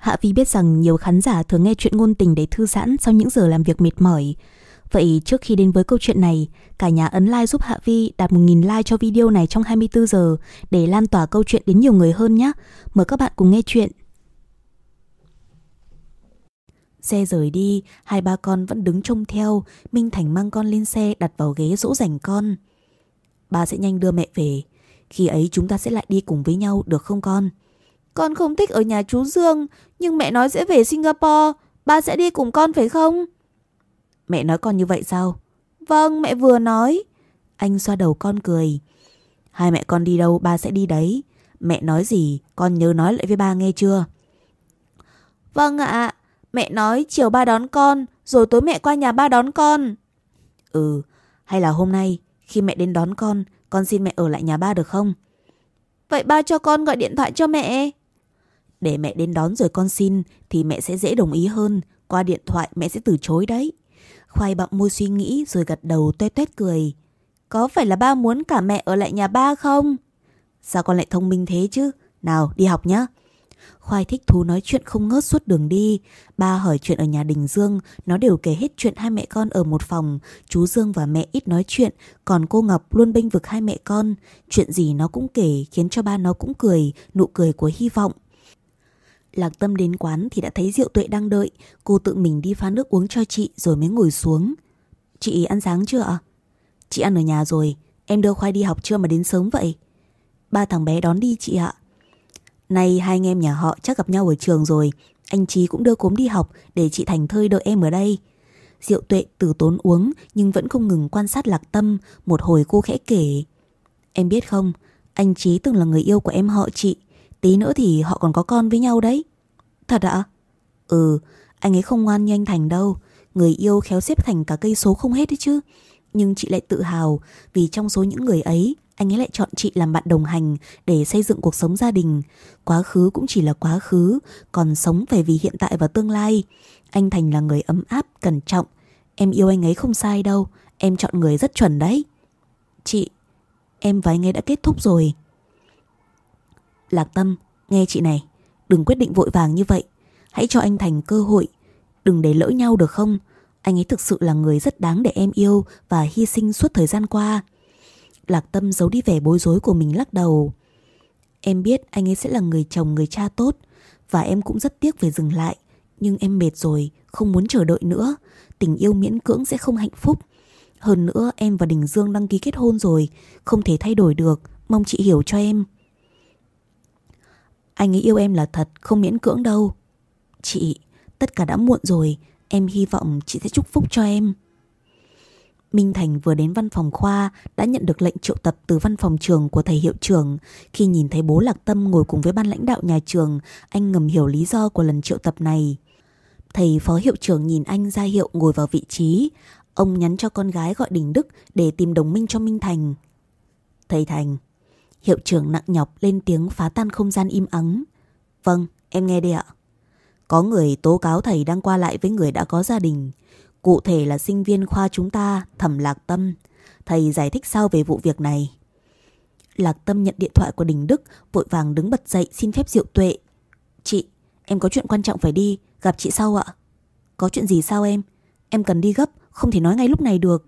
Hạ Vi biết rằng nhiều khán giả thường nghe chuyện ngôn tình để thư giãn sau những giờ làm việc mệt mỏi. Vậy trước khi đến với câu chuyện này, cả nhà ấn like giúp Hạ Vi đạt 1.000 like cho video này trong 24 giờ để lan tỏa câu chuyện đến nhiều người hơn nhé. Mời các bạn cùng nghe chuyện. Xe rời đi, hai ba con vẫn đứng trông theo, Minh Thành mang con lên xe đặt vào ghế dỗ dành con. Ba sẽ nhanh đưa mẹ về, khi ấy chúng ta sẽ lại đi cùng với nhau được không con? Con không thích ở nhà chú Dương, nhưng mẹ nói sẽ về Singapore, ba sẽ đi cùng con phải không? Mẹ nói con như vậy sao? Vâng, mẹ vừa nói. Anh xoa đầu con cười. Hai mẹ con đi đâu ba sẽ đi đấy. Mẹ nói gì con nhớ nói lại với ba nghe chưa? Vâng ạ, mẹ nói chiều ba đón con, rồi tối mẹ qua nhà ba đón con. Ừ, hay là hôm nay khi mẹ đến đón con, con xin mẹ ở lại nhà ba được không? Vậy ba cho con gọi điện thoại cho mẹ. Để mẹ đến đón rồi con xin thì mẹ sẽ dễ đồng ý hơn. Qua điện thoại mẹ sẽ từ chối đấy. Khoai bặm môi suy nghĩ rồi gật đầu tuét tuét cười. Có phải là ba muốn cả mẹ ở lại nhà ba không? Sao con lại thông minh thế chứ? Nào đi học nhá. Khoai thích thú nói chuyện không ngớt suốt đường đi. Ba hỏi chuyện ở nhà Đình Dương, nó đều kể hết chuyện hai mẹ con ở một phòng. Chú Dương và mẹ ít nói chuyện, còn cô Ngọc luôn bênh vực hai mẹ con. Chuyện gì nó cũng kể khiến cho ba nó cũng cười, nụ cười của hy vọng. Lạc Tâm đến quán thì đã thấy Diệu Tuệ đang đợi, cô tự mình đi pha nước uống cho chị rồi mới ngồi xuống. Chị ăn sáng chưa ạ? Chị ăn ở nhà rồi, em đưa Khoai đi học chưa mà đến sớm vậy? Ba thằng bé đón đi chị ạ. Nay hai anh em nhà họ chắc gặp nhau ở trường rồi, anh Trí cũng đưa cốm đi học để chị Thành thơi đợi em ở đây. Diệu Tuệ từ tốn uống nhưng vẫn không ngừng quan sát Lạc Tâm, một hồi cô khẽ kể. Em biết không, anh Trí từng là người yêu của em họ chị, Tí nữa thì họ còn có con với nhau đấy. Thật ạ? Ừ, anh ấy không ngoan như anh Thành đâu. Người yêu khéo xếp thành cả cây số không hết đấy chứ. Nhưng chị lại tự hào Vì trong số những người ấy Anh ấy lại chọn chị làm bạn đồng hành Để xây dựng cuộc sống gia đình. Quá khứ cũng chỉ là quá khứ Còn sống phải vì hiện tại và tương lai. Anh Thành là người ấm áp, cẩn trọng. Em yêu anh ấy không sai đâu. Em chọn người rất chuẩn đấy. Chị, em và anh ấy đã kết thúc rồi. Lạc Tâm, nghe chị này, đừng quyết định vội vàng như vậy. Hãy cho anh Thành cơ hội, đừng để lỡ nhau được không? Anh ấy thực sự là người rất đáng để em yêu và hy sinh suốt thời gian qua. Lạc Tâm giấu đi vẻ bối rối của mình lắc đầu. Em biết anh ấy sẽ là người chồng người cha tốt và em cũng rất tiếc về dừng lại. Nhưng em mệt rồi, không muốn chờ đợi nữa. Tình yêu miễn cưỡng sẽ không hạnh phúc. Hơn nữa em và Đình Dương đăng ký kết hôn rồi, không thể thay đổi được, mong chị hiểu cho em. Anh ấy yêu em là thật, không miễn cưỡng đâu. Chị, tất cả đã muộn rồi, em hy vọng chị sẽ chúc phúc cho em. Minh Thành vừa đến văn phòng khoa đã nhận được lệnh triệu tập từ văn phòng trường của thầy hiệu trưởng. Khi nhìn thấy bố Lạc Tâm ngồi cùng với ban lãnh đạo nhà trường, anh ngầm hiểu lý do của lần triệu tập này. Thầy phó hiệu trưởng nhìn anh ra hiệu ngồi vào vị trí. Ông nhắn cho con gái gọi Đình Đức để tìm đồng minh cho Minh Thành. Thầy Thành, Hiệu trưởng nặng nhọc lên tiếng phá tan không gian im ắng. Vâng, em nghe đây ạ. Có người tố cáo thầy đang qua lại với người đã có gia đình. Cụ thể là sinh viên khoa chúng ta, Thẩm Lạc Tâm. Thầy giải thích sao về vụ việc này? Lạc Tâm nhận điện thoại của Đình Đức, vội vàng đứng bật dậy xin phép Diệu Tuệ. Chị, em có chuyện quan trọng phải đi, gặp chị sau ạ. Có chuyện gì sao em? Em cần đi gấp, không thể nói ngay lúc này được.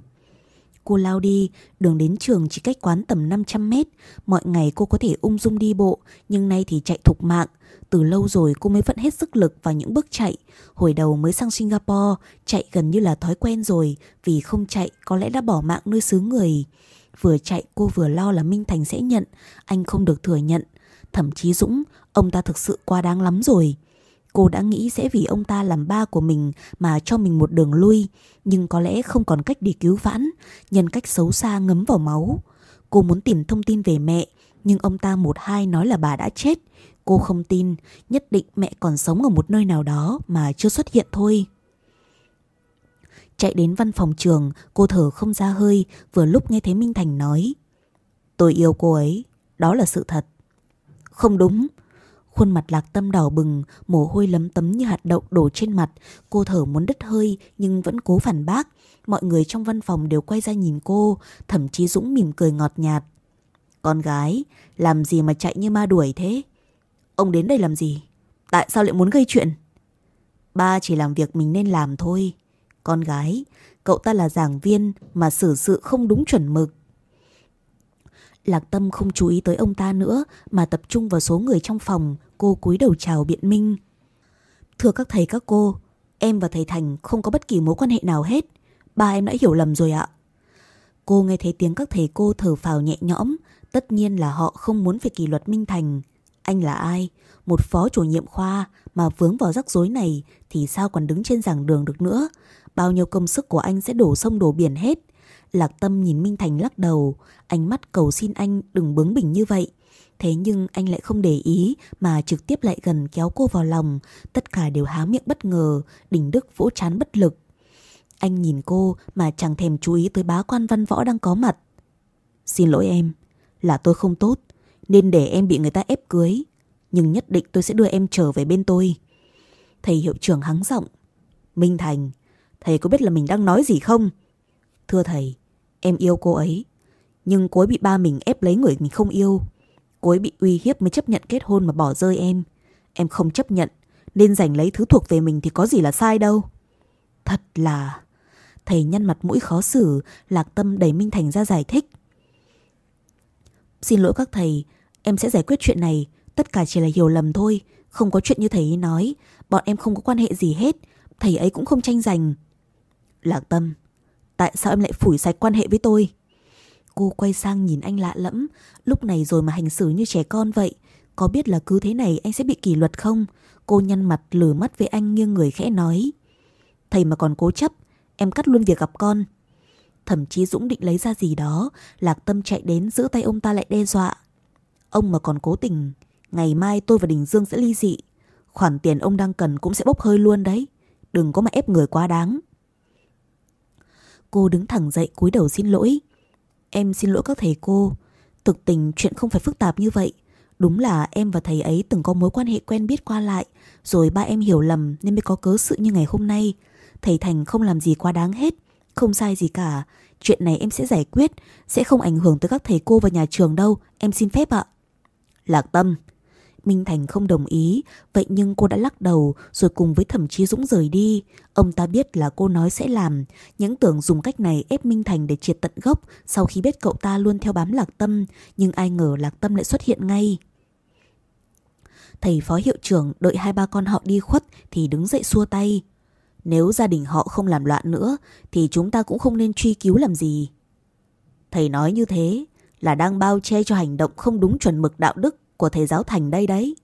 Cô lao đi, đường đến trường chỉ cách quán tầm 500 mét. Mọi ngày cô có thể ung dung đi bộ, nhưng nay thì chạy thục mạng. Từ lâu rồi cô mới vẫn hết sức lực vào những bước chạy. Hồi đầu mới sang Singapore, chạy gần như là thói quen rồi, vì không chạy có lẽ đã bỏ mạng nơi xứ người. Vừa chạy cô vừa lo là Minh Thành sẽ nhận, anh không được thừa nhận. Thậm chí Dũng, ông ta thực sự quá đáng lắm rồi. Cô đã nghĩ sẽ vì ông ta làm ba của mình mà cho mình một đường lui, nhưng có lẽ không còn cách để cứu vãn, nhân cách xấu xa ngấm vào máu. Cô muốn tìm thông tin về mẹ, nhưng ông ta một hai nói là bà đã chết. Cô không tin, nhất định mẹ còn sống ở một nơi nào đó mà chưa xuất hiện thôi. Chạy đến văn phòng trường, cô thở không ra hơi, vừa lúc nghe thấy Minh Thành nói. Tôi yêu cô ấy, đó là sự thật. Không đúng, Khuôn mặt lạc tâm đỏ bừng, mồ hôi lấm tấm như hạt đậu đổ trên mặt. Cô thở muốn đứt hơi nhưng vẫn cố phản bác. Mọi người trong văn phòng đều quay ra nhìn cô, thậm chí Dũng mỉm cười ngọt nhạt. Con gái, làm gì mà chạy như ma đuổi thế? Ông đến đây làm gì? Tại sao lại muốn gây chuyện? Ba chỉ làm việc mình nên làm thôi. Con gái, cậu ta là giảng viên mà xử sự không đúng chuẩn mực. Lạc Tâm không chú ý tới ông ta nữa mà tập trung vào số người trong phòng, cô cúi đầu chào biện minh. Thưa các thầy các cô, em và thầy Thành không có bất kỳ mối quan hệ nào hết. Ba em đã hiểu lầm rồi ạ. Cô nghe thấy tiếng các thầy cô thở phào nhẹ nhõm, tất nhiên là họ không muốn phải kỷ luật Minh Thành. Anh là ai? Một phó chủ nhiệm khoa mà vướng vào rắc rối này thì sao còn đứng trên giảng đường được nữa? Bao nhiêu công sức của anh sẽ đổ sông đổ biển hết. Lạc Tâm nhìn Minh Thành lắc đầu, ánh mắt cầu xin anh đừng bướng bỉnh như vậy. Thế nhưng anh lại không để ý mà trực tiếp lại gần kéo cô vào lòng, tất cả đều há miệng bất ngờ, đỉnh đức vỗ chán bất lực. Anh nhìn cô mà chẳng thèm chú ý tới bá quan văn võ đang có mặt. Xin lỗi em, là tôi không tốt, nên để em bị người ta ép cưới. Nhưng nhất định tôi sẽ đưa em trở về bên tôi. Thầy hiệu trưởng hắng giọng. Minh Thành, thầy có biết là mình đang nói gì không? Thưa thầy, em yêu cô ấy. Nhưng cô ấy bị ba mình ép lấy người mình không yêu. Cô ấy bị uy hiếp mới chấp nhận kết hôn mà bỏ rơi em. Em không chấp nhận, nên giành lấy thứ thuộc về mình thì có gì là sai đâu. Thật là... Thầy nhăn mặt mũi khó xử, lạc tâm đẩy Minh Thành ra giải thích. Xin lỗi các thầy, em sẽ giải quyết chuyện này. Tất cả chỉ là hiểu lầm thôi, không có chuyện như thầy ấy nói. Bọn em không có quan hệ gì hết, thầy ấy cũng không tranh giành. Lạc tâm, tại sao em lại phủi sạch quan hệ với tôi? Cô quay sang nhìn anh lạ lẫm, lúc này rồi mà hành xử như trẻ con vậy. Có biết là cứ thế này anh sẽ bị kỷ luật không? Cô nhăn mặt lửa mắt với anh nghiêng người khẽ nói. Thầy mà còn cố chấp, em cắt luôn việc gặp con. Thậm chí Dũng định lấy ra gì đó, Lạc Tâm chạy đến giữ tay ông ta lại đe dọa. Ông mà còn cố tình, ngày mai tôi và Đình Dương sẽ ly dị. Khoản tiền ông đang cần cũng sẽ bốc hơi luôn đấy. Đừng có mà ép người quá đáng. Cô đứng thẳng dậy cúi đầu xin lỗi. Em xin lỗi các thầy cô. Thực tình chuyện không phải phức tạp như vậy. Đúng là em và thầy ấy từng có mối quan hệ quen biết qua lại. Rồi ba em hiểu lầm nên mới có cớ sự như ngày hôm nay. Thầy Thành không làm gì quá đáng hết. Không sai gì cả. Chuyện này em sẽ giải quyết. Sẽ không ảnh hưởng tới các thầy cô và nhà trường đâu. Em xin phép ạ. Lạc Tâm. Minh Thành không đồng ý, vậy nhưng cô đã lắc đầu rồi cùng với Thẩm Chí Dũng rời đi. Ông ta biết là cô nói sẽ làm, những tưởng dùng cách này ép Minh Thành để triệt tận gốc sau khi biết cậu ta luôn theo bám Lạc Tâm, nhưng ai ngờ Lạc Tâm lại xuất hiện ngay. Thầy phó hiệu trưởng đợi hai ba con họ đi khuất thì đứng dậy xua tay. Nếu gia đình họ không làm loạn nữa thì chúng ta cũng không nên truy cứu làm gì. Thầy nói như thế là đang bao che cho hành động không đúng chuẩn mực đạo đức của thầy giáo Thành đây đấy.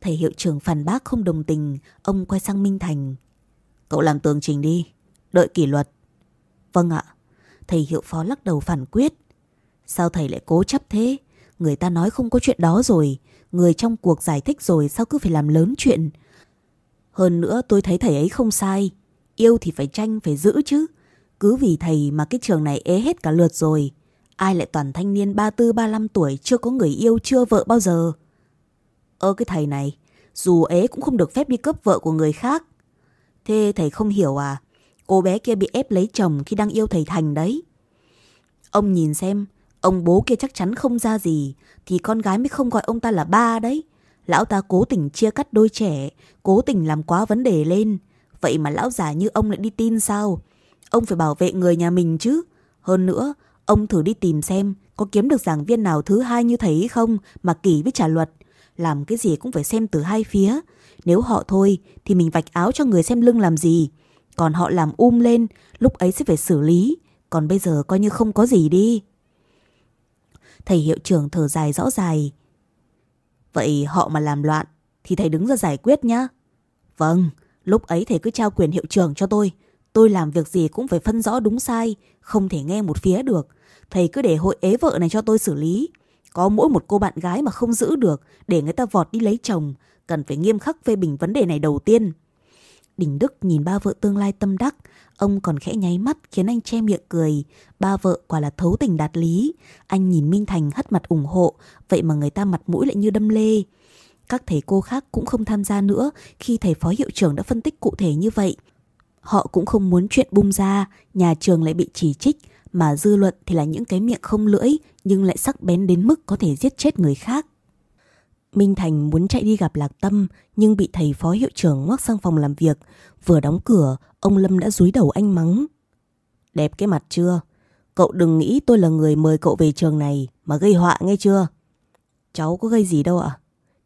Thầy hiệu trưởng phản bác không đồng tình, ông quay sang Minh Thành. Cậu làm tường trình đi, đợi kỷ luật. Vâng ạ, thầy hiệu phó lắc đầu phản quyết. Sao thầy lại cố chấp thế? Người ta nói không có chuyện đó rồi, người trong cuộc giải thích rồi sao cứ phải làm lớn chuyện. Hơn nữa tôi thấy thầy ấy không sai, yêu thì phải tranh, phải giữ chứ. Cứ vì thầy mà cái trường này ế hết cả lượt rồi. Ai lại toàn thanh niên 34-35 tuổi chưa có người yêu chưa vợ bao giờ. Ơ cái thầy này, dù ế cũng không được phép đi cướp vợ của người khác. Thế thầy không hiểu à? Cô bé kia bị ép lấy chồng khi đang yêu thầy Thành đấy. Ông nhìn xem, ông bố kia chắc chắn không ra gì, thì con gái mới không gọi ông ta là ba đấy. Lão ta cố tình chia cắt đôi trẻ, cố tình làm quá vấn đề lên. Vậy mà lão già như ông lại đi tin sao? Ông phải bảo vệ người nhà mình chứ. Hơn nữa, Ông thử đi tìm xem có kiếm được giảng viên nào thứ hai như thầy không mà kỳ với trả luật. Làm cái gì cũng phải xem từ hai phía. Nếu họ thôi thì mình vạch áo cho người xem lưng làm gì. Còn họ làm um lên, lúc ấy sẽ phải xử lý. Còn bây giờ coi như không có gì đi. Thầy hiệu trưởng thở dài rõ dài. Vậy họ mà làm loạn thì thầy đứng ra giải quyết nhá. Vâng, lúc ấy thầy cứ trao quyền hiệu trưởng cho tôi. Tôi làm việc gì cũng phải phân rõ đúng sai, không thể nghe một phía được. Thầy cứ để hội ế vợ này cho tôi xử lý. Có mỗi một cô bạn gái mà không giữ được để người ta vọt đi lấy chồng. Cần phải nghiêm khắc phê bình vấn đề này đầu tiên. Đình Đức nhìn ba vợ tương lai tâm đắc. Ông còn khẽ nháy mắt khiến anh che miệng cười. Ba vợ quả là thấu tình đạt lý. Anh nhìn Minh Thành hất mặt ủng hộ. Vậy mà người ta mặt mũi lại như đâm lê. Các thầy cô khác cũng không tham gia nữa khi thầy phó hiệu trưởng đã phân tích cụ thể như vậy. Họ cũng không muốn chuyện bung ra, nhà trường lại bị chỉ trích, mà dư luận thì là những cái miệng không lưỡi nhưng lại sắc bén đến mức có thể giết chết người khác. Minh Thành muốn chạy đi gặp Lạc Tâm nhưng bị thầy phó hiệu trưởng ngoắc sang phòng làm việc. Vừa đóng cửa, ông Lâm đã dúi đầu anh mắng. Đẹp cái mặt chưa? Cậu đừng nghĩ tôi là người mời cậu về trường này mà gây họa nghe chưa? Cháu có gây gì đâu ạ?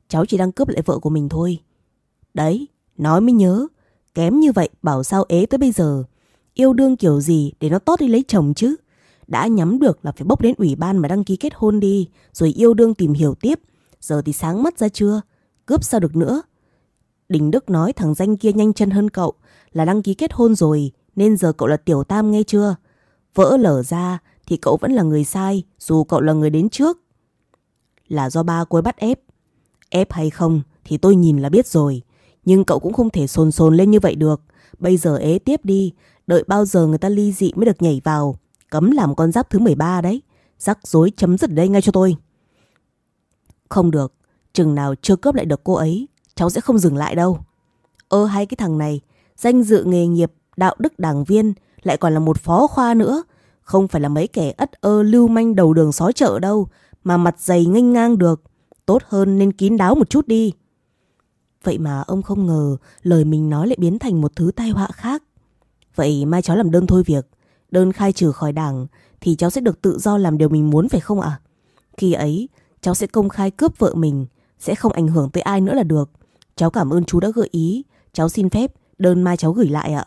Cháu chỉ đang cướp lại vợ của mình thôi. Đấy, nói mới nhớ. Kém như vậy bảo sao ế tới bây giờ. Yêu đương kiểu gì để nó tốt đi lấy chồng chứ? Đã nhắm được là phải bốc đến ủy ban mà đăng ký kết hôn đi, rồi yêu đương tìm hiểu tiếp. Giờ thì sáng mắt ra chưa? Cướp sao được nữa? Đình Đức nói thằng danh kia nhanh chân hơn cậu là đăng ký kết hôn rồi, nên giờ cậu là tiểu tam nghe chưa? Vỡ lở ra thì cậu vẫn là người sai, dù cậu là người đến trước. Là do ba cô bắt ép. Ép hay không thì tôi nhìn là biết rồi. Nhưng cậu cũng không thể sồn sồn lên như vậy được. Bây giờ ế tiếp đi, đợi bao giờ người ta ly dị mới được nhảy vào. Cấm làm con giáp thứ 13 đấy. Rắc rối chấm dứt đây ngay cho tôi. Không được, chừng nào chưa cướp lại được cô ấy, cháu sẽ không dừng lại đâu. Ơ hay cái thằng này, danh dự nghề nghiệp, đạo đức đảng viên, lại còn là một phó khoa nữa. Không phải là mấy kẻ ất ơ lưu manh đầu đường xó chợ đâu, mà mặt dày nghênh ngang được. Tốt hơn nên kín đáo một chút đi. Vậy mà ông không ngờ lời mình nói lại biến thành một thứ tai họa khác. Vậy mai cháu làm đơn thôi việc, đơn khai trừ khỏi đảng thì cháu sẽ được tự do làm điều mình muốn phải không ạ? Khi ấy, cháu sẽ công khai cướp vợ mình, sẽ không ảnh hưởng tới ai nữa là được. Cháu cảm ơn chú đã gợi ý, cháu xin phép đơn mai cháu gửi lại ạ.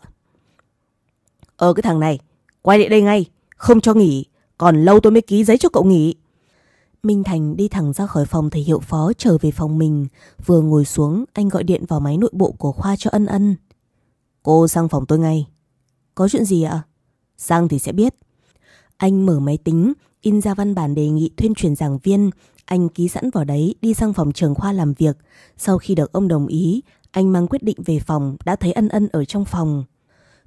Ờ cái thằng này, quay lại đây ngay, không cho nghỉ, còn lâu tôi mới ký giấy cho cậu nghỉ. Minh Thành đi thẳng ra khỏi phòng thầy hiệu phó trở về phòng mình. Vừa ngồi xuống, anh gọi điện vào máy nội bộ của khoa cho ân ân. Cô sang phòng tôi ngay. Có chuyện gì ạ? Sang thì sẽ biết. Anh mở máy tính, in ra văn bản đề nghị thuyên truyền giảng viên. Anh ký sẵn vào đấy, đi sang phòng trường khoa làm việc. Sau khi được ông đồng ý, anh mang quyết định về phòng, đã thấy ân ân ở trong phòng.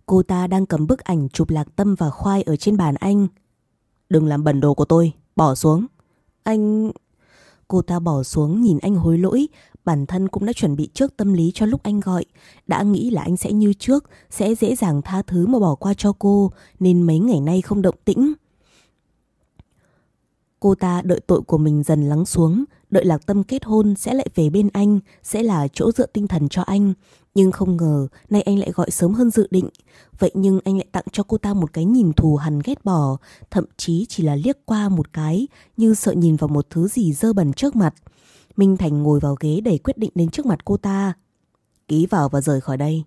Cô ta đang cầm bức ảnh chụp lạc tâm và khoai ở trên bàn anh. Đừng làm bẩn đồ của tôi, bỏ xuống. Anh... Cô ta bỏ xuống nhìn anh hối lỗi, bản thân cũng đã chuẩn bị trước tâm lý cho lúc anh gọi. Đã nghĩ là anh sẽ như trước, sẽ dễ dàng tha thứ mà bỏ qua cho cô, nên mấy ngày nay không động tĩnh. Cô ta đợi tội của mình dần lắng xuống, đợi lạc tâm kết hôn sẽ lại về bên anh, sẽ là chỗ dựa tinh thần cho anh. Nhưng không ngờ, nay anh lại gọi sớm hơn dự định. Vậy nhưng anh lại tặng cho cô ta một cái nhìn thù hằn ghét bỏ, thậm chí chỉ là liếc qua một cái, như sợ nhìn vào một thứ gì dơ bẩn trước mặt. Minh Thành ngồi vào ghế để quyết định đến trước mặt cô ta. Ký vào và rời khỏi đây.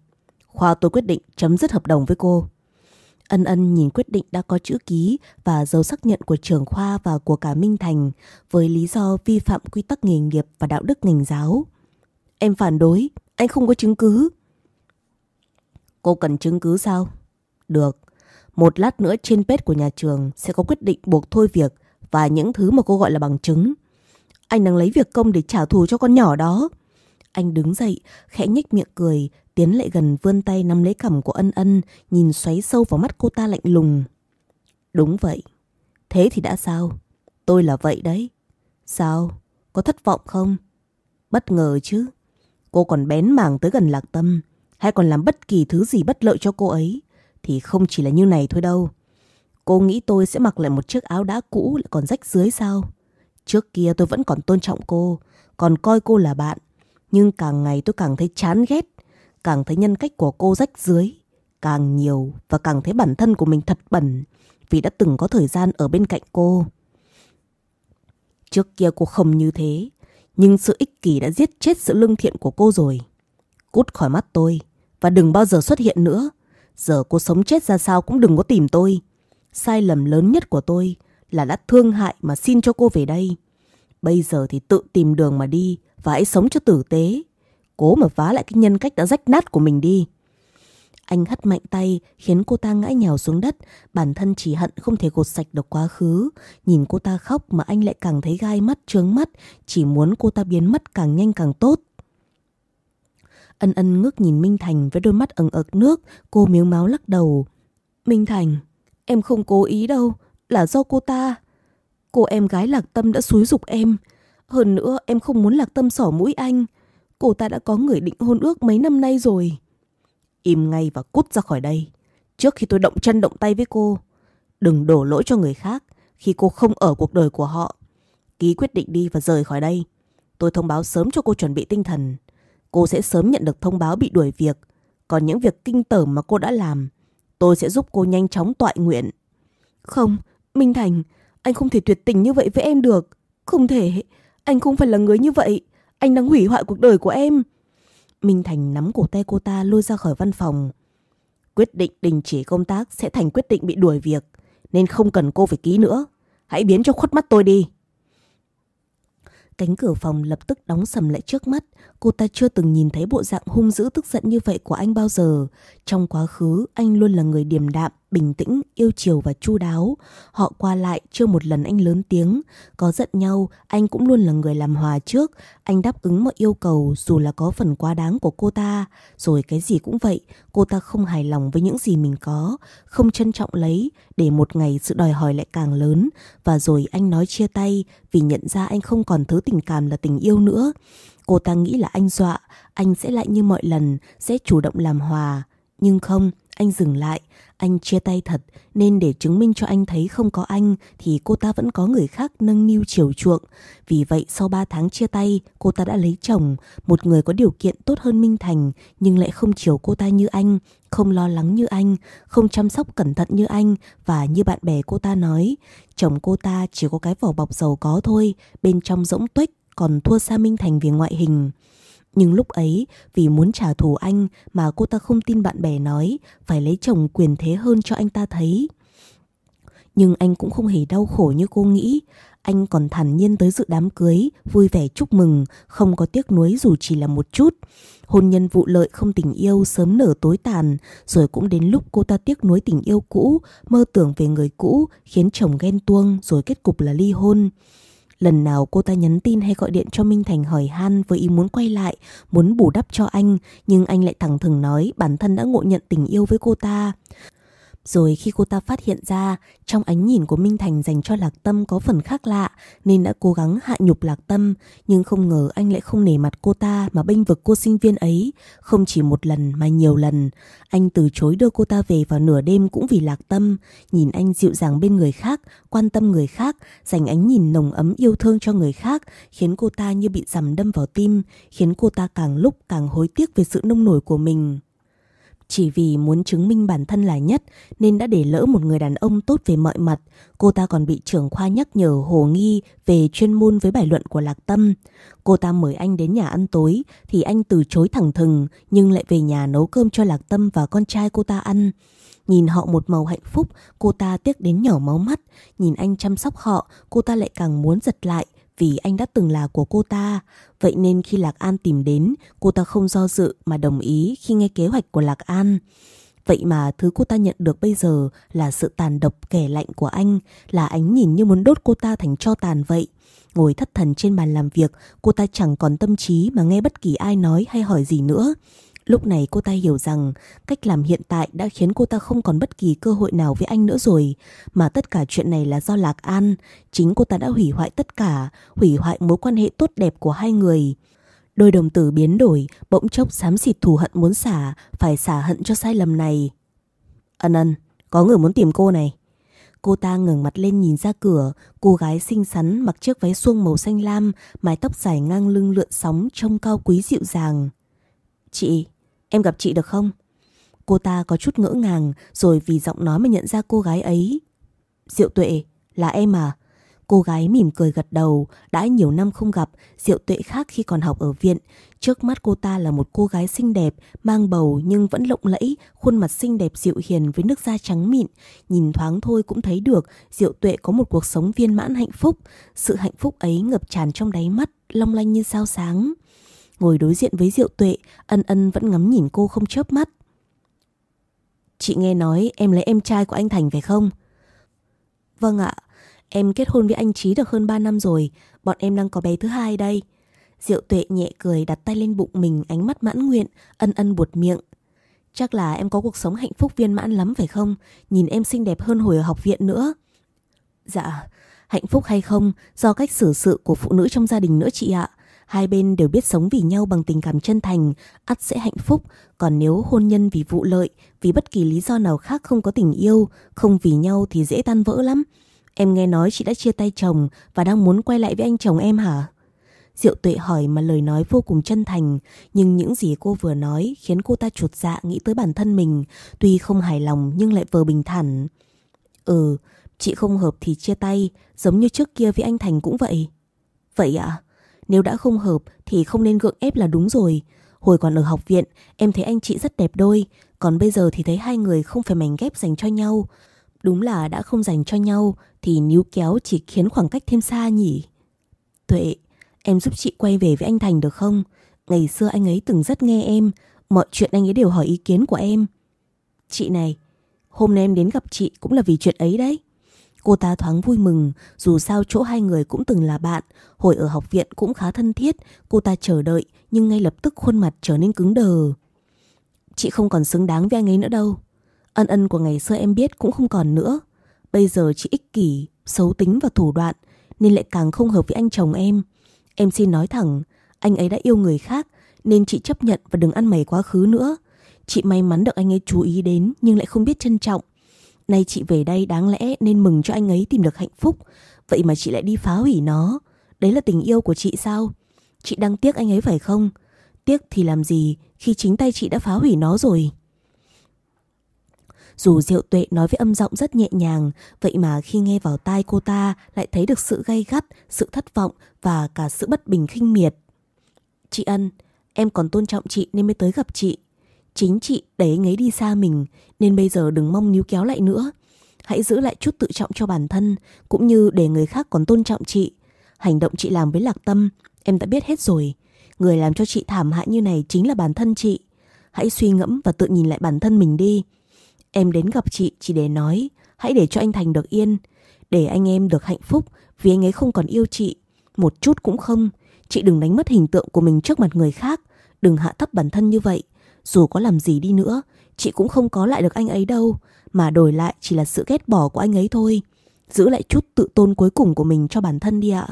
Khoa tôi quyết định chấm dứt hợp đồng với cô. Ân ân nhìn quyết định đã có chữ ký và dấu xác nhận của trưởng khoa và của cả Minh Thành với lý do vi phạm quy tắc nghề nghiệp và đạo đức ngành giáo. Em phản đối, anh không có chứng cứ. Cô cần chứng cứ sao? Được. Một lát nữa trên page của nhà trường sẽ có quyết định buộc thôi việc và những thứ mà cô gọi là bằng chứng. Anh đang lấy việc công để trả thù cho con nhỏ đó. Anh đứng dậy, khẽ nhếch miệng cười, tiến lại gần vươn tay nắm lấy cằm của ân ân, nhìn xoáy sâu vào mắt cô ta lạnh lùng. Đúng vậy. Thế thì đã sao? Tôi là vậy đấy. Sao? Có thất vọng không? Bất ngờ chứ. Cô còn bén mảng tới gần lạc tâm, hay còn làm bất kỳ thứ gì bất lợi cho cô ấy, thì không chỉ là như này thôi đâu. Cô nghĩ tôi sẽ mặc lại một chiếc áo đã cũ lại còn rách dưới sao? Trước kia tôi vẫn còn tôn trọng cô, còn coi cô là bạn. Nhưng càng ngày tôi càng thấy chán ghét, càng thấy nhân cách của cô rách dưới. Càng nhiều và càng thấy bản thân của mình thật bẩn vì đã từng có thời gian ở bên cạnh cô. Trước kia cô không như thế, nhưng sự ích kỷ đã giết chết sự lương thiện của cô rồi. Cút khỏi mắt tôi và đừng bao giờ xuất hiện nữa. Giờ cô sống chết ra sao cũng đừng có tìm tôi. Sai lầm lớn nhất của tôi là đã thương hại mà xin cho cô về đây. Bây giờ thì tự tìm đường mà đi và hãy sống cho tử tế. Cố mà phá lại cái nhân cách đã rách nát của mình đi. Anh hất mạnh tay khiến cô ta ngã nhào xuống đất, bản thân chỉ hận không thể gột sạch được quá khứ. Nhìn cô ta khóc mà anh lại càng thấy gai mắt trướng mắt, chỉ muốn cô ta biến mất càng nhanh càng tốt. Ân ân ngước nhìn Minh Thành với đôi mắt ẩn ực nước, cô miếu máu lắc đầu. Minh Thành, em không cố ý đâu, là do cô ta. Cô em gái Lạc Tâm đã xúi dục em. Hơn nữa em không muốn Lạc Tâm sỏ mũi anh. Cô ta đã có người định hôn ước mấy năm nay rồi. Im ngay và cút ra khỏi đây. Trước khi tôi động chân động tay với cô. Đừng đổ lỗi cho người khác khi cô không ở cuộc đời của họ. Ký quyết định đi và rời khỏi đây. tôi thông báo sớm cho cô chuẩn bị tinh thần. Cô sẽ sớm nhận được thông báo bị đuổi việc. Còn những việc kinh tởm mà cô đã làm, tôi sẽ giúp cô nhanh chóng toại nguyện. Không, Minh Thành, anh không thể tuyệt tình như vậy với em được. Không thể, anh không phải là người như vậy. Anh đang hủy hoại cuộc đời của em. Minh Thành nắm cổ tay cô ta lôi ra khỏi văn phòng. Quyết định đình chỉ công tác sẽ thành quyết định bị đuổi việc. Nên không cần cô phải ký nữa. Hãy biến cho khuất mắt tôi đi. Cánh cửa phòng lập tức đóng sầm lại trước mắt. Cô ta chưa từng nhìn thấy bộ dạng hung dữ tức giận như vậy của anh bao giờ. Trong quá khứ, anh luôn là người điềm đạm, bình tĩnh, yêu chiều và chu đáo. Họ qua lại chưa một lần anh lớn tiếng. Có giận nhau, anh cũng luôn là người làm hòa trước. Anh đáp ứng mọi yêu cầu dù là có phần quá đáng của cô ta. Rồi cái gì cũng vậy, cô ta không hài lòng với những gì mình có, không trân trọng lấy, để một ngày sự đòi hỏi lại càng lớn. Và rồi anh nói chia tay vì nhận ra anh không còn thứ tình cảm là tình yêu nữa. Cô ta nghĩ là anh dọa, anh sẽ lại như mọi lần, sẽ chủ động làm hòa. Nhưng không, anh dừng lại, anh chia tay thật nên để chứng minh cho anh thấy không có anh thì cô ta vẫn có người khác nâng niu chiều chuộng. Vì vậy sau 3 tháng chia tay cô ta đã lấy chồng, một người có điều kiện tốt hơn Minh Thành nhưng lại không chiều cô ta như anh, không lo lắng như anh, không chăm sóc cẩn thận như anh và như bạn bè cô ta nói. Chồng cô ta chỉ có cái vỏ bọc giàu có thôi, bên trong rỗng tuếch còn thua xa Minh Thành về ngoại hình. Nhưng lúc ấy, vì muốn trả thù anh mà cô ta không tin bạn bè nói, phải lấy chồng quyền thế hơn cho anh ta thấy. Nhưng anh cũng không hề đau khổ như cô nghĩ. Anh còn thản nhiên tới dự đám cưới, vui vẻ chúc mừng, không có tiếc nuối dù chỉ là một chút. Hôn nhân vụ lợi không tình yêu sớm nở tối tàn, rồi cũng đến lúc cô ta tiếc nuối tình yêu cũ, mơ tưởng về người cũ, khiến chồng ghen tuông rồi kết cục là ly hôn. Lần nào cô ta nhắn tin hay gọi điện cho Minh Thành hỏi han với ý muốn quay lại, muốn bù đắp cho anh, nhưng anh lại thẳng thừng nói bản thân đã ngộ nhận tình yêu với cô ta. Rồi khi cô ta phát hiện ra, trong ánh nhìn của Minh Thành dành cho Lạc Tâm có phần khác lạ, nên đã cố gắng hạ nhục Lạc Tâm nhưng không ngờ anh lại không nể mặt cô ta mà bênh vực cô sinh viên ấy không chỉ một lần mà nhiều lần. Anh từ chối đưa cô ta về vào nửa đêm cũng vì Lạc Tâm nhìn anh dịu dàng bên người khác, quan tâm người khác, dành ánh nhìn nồng ấm yêu thương cho người khác, khiến cô ta như bị dằm đâm vào tim, khiến cô ta càng lúc càng hối tiếc về sự nông nổi của mình. Chỉ vì muốn chứng minh bản thân là nhất nên đã để lỡ một người đàn ông tốt về mọi mặt. Cô ta còn bị trưởng khoa nhắc nhở hồ nghi về chuyên môn với bài luận của Lạc Tâm. Cô ta mời anh đến nhà ăn tối thì anh từ chối thẳng thừng nhưng lại về nhà nấu cơm cho Lạc Tâm và con trai cô ta ăn. Nhìn họ một màu hạnh phúc, cô ta tiếc đến nhỏ máu mắt. Nhìn anh chăm sóc họ, cô ta lại càng muốn giật lại vì anh đã từng là của cô ta. Vậy nên khi Lạc An tìm đến, cô ta không do dự mà đồng ý khi nghe kế hoạch của Lạc An. Vậy mà thứ cô ta nhận được bây giờ là sự tàn độc kẻ lạnh của anh, là ánh nhìn như muốn đốt cô ta thành cho tàn vậy. Ngồi thất thần trên bàn làm việc, cô ta chẳng còn tâm trí mà nghe bất kỳ ai nói hay hỏi gì nữa. Lúc này cô ta hiểu rằng cách làm hiện tại đã khiến cô ta không còn bất kỳ cơ hội nào với anh nữa rồi. Mà tất cả chuyện này là do Lạc An. Chính cô ta đã hủy hoại tất cả, hủy hoại mối quan hệ tốt đẹp của hai người. Đôi đồng tử biến đổi, bỗng chốc xám xịt thù hận muốn xả, phải xả hận cho sai lầm này. Ân ân, có người muốn tìm cô này. Cô ta ngẩng mặt lên nhìn ra cửa, cô gái xinh xắn mặc chiếc váy suông màu xanh lam, mái tóc dài ngang lưng lượn sóng trông cao quý dịu dàng. Chị, Em gặp chị được không? Cô ta có chút ngỡ ngàng rồi vì giọng nói mà nhận ra cô gái ấy. Diệu Tuệ, là em à? Cô gái mỉm cười gật đầu, đã nhiều năm không gặp, Diệu Tuệ khác khi còn học ở viện. Trước mắt cô ta là một cô gái xinh đẹp, mang bầu nhưng vẫn lộng lẫy, khuôn mặt xinh đẹp dịu hiền với nước da trắng mịn. Nhìn thoáng thôi cũng thấy được Diệu Tuệ có một cuộc sống viên mãn hạnh phúc. Sự hạnh phúc ấy ngập tràn trong đáy mắt, long lanh như sao sáng. Ngồi đối diện với Diệu Tuệ, ân ân vẫn ngắm nhìn cô không chớp mắt. Chị nghe nói em lấy em trai của anh Thành phải không? Vâng ạ, em kết hôn với anh Trí được hơn 3 năm rồi, bọn em đang có bé thứ hai đây. Diệu Tuệ nhẹ cười đặt tay lên bụng mình ánh mắt mãn nguyện, ân ân buột miệng. Chắc là em có cuộc sống hạnh phúc viên mãn lắm phải không? Nhìn em xinh đẹp hơn hồi ở học viện nữa. Dạ, hạnh phúc hay không do cách xử sự của phụ nữ trong gia đình nữa chị ạ. Hai bên đều biết sống vì nhau bằng tình cảm chân thành, ắt sẽ hạnh phúc. Còn nếu hôn nhân vì vụ lợi, vì bất kỳ lý do nào khác không có tình yêu, không vì nhau thì dễ tan vỡ lắm. Em nghe nói chị đã chia tay chồng và đang muốn quay lại với anh chồng em hả? Diệu tuệ hỏi mà lời nói vô cùng chân thành, nhưng những gì cô vừa nói khiến cô ta chuột dạ nghĩ tới bản thân mình, tuy không hài lòng nhưng lại vờ bình thản. Ừ, chị không hợp thì chia tay, giống như trước kia với anh Thành cũng vậy. Vậy ạ? À? Nếu đã không hợp thì không nên gượng ép là đúng rồi. Hồi còn ở học viện, em thấy anh chị rất đẹp đôi, còn bây giờ thì thấy hai người không phải mảnh ghép dành cho nhau. Đúng là đã không dành cho nhau thì níu kéo chỉ khiến khoảng cách thêm xa nhỉ. Tuệ, em giúp chị quay về với anh Thành được không? Ngày xưa anh ấy từng rất nghe em, mọi chuyện anh ấy đều hỏi ý kiến của em. Chị này, hôm nay em đến gặp chị cũng là vì chuyện ấy đấy. Cô ta thoáng vui mừng, dù sao chỗ hai người cũng từng là bạn, hồi ở học viện cũng khá thân thiết, cô ta chờ đợi nhưng ngay lập tức khuôn mặt trở nên cứng đờ. Chị không còn xứng đáng với anh ấy nữa đâu. Ân ân của ngày xưa em biết cũng không còn nữa. Bây giờ chị ích kỷ, xấu tính và thủ đoạn nên lại càng không hợp với anh chồng em. Em xin nói thẳng, anh ấy đã yêu người khác nên chị chấp nhận và đừng ăn mày quá khứ nữa. Chị may mắn được anh ấy chú ý đến nhưng lại không biết trân trọng. Nay chị về đây đáng lẽ nên mừng cho anh ấy tìm được hạnh phúc. Vậy mà chị lại đi phá hủy nó. Đấy là tình yêu của chị sao? Chị đang tiếc anh ấy phải không? Tiếc thì làm gì khi chính tay chị đã phá hủy nó rồi? Dù Diệu Tuệ nói với âm giọng rất nhẹ nhàng, vậy mà khi nghe vào tai cô ta lại thấy được sự gay gắt, sự thất vọng và cả sự bất bình khinh miệt. Chị Ân, em còn tôn trọng chị nên mới tới gặp chị. Chính chị đẩy anh ấy đi xa mình, nên bây giờ đừng mong níu kéo lại nữa. Hãy giữ lại chút tự trọng cho bản thân, cũng như để người khác còn tôn trọng chị. Hành động chị làm với lạc tâm, em đã biết hết rồi. Người làm cho chị thảm hại như này chính là bản thân chị. Hãy suy ngẫm và tự nhìn lại bản thân mình đi. Em đến gặp chị chỉ để nói, hãy để cho anh Thành được yên. Để anh em được hạnh phúc, vì anh ấy không còn yêu chị. Một chút cũng không. Chị đừng đánh mất hình tượng của mình trước mặt người khác. Đừng hạ thấp bản thân như vậy. Dù có làm gì đi nữa, chị cũng không có lại được anh ấy đâu, mà đổi lại chỉ là sự ghét bỏ của anh ấy thôi. Giữ lại chút tự tôn cuối cùng của mình cho bản thân đi ạ.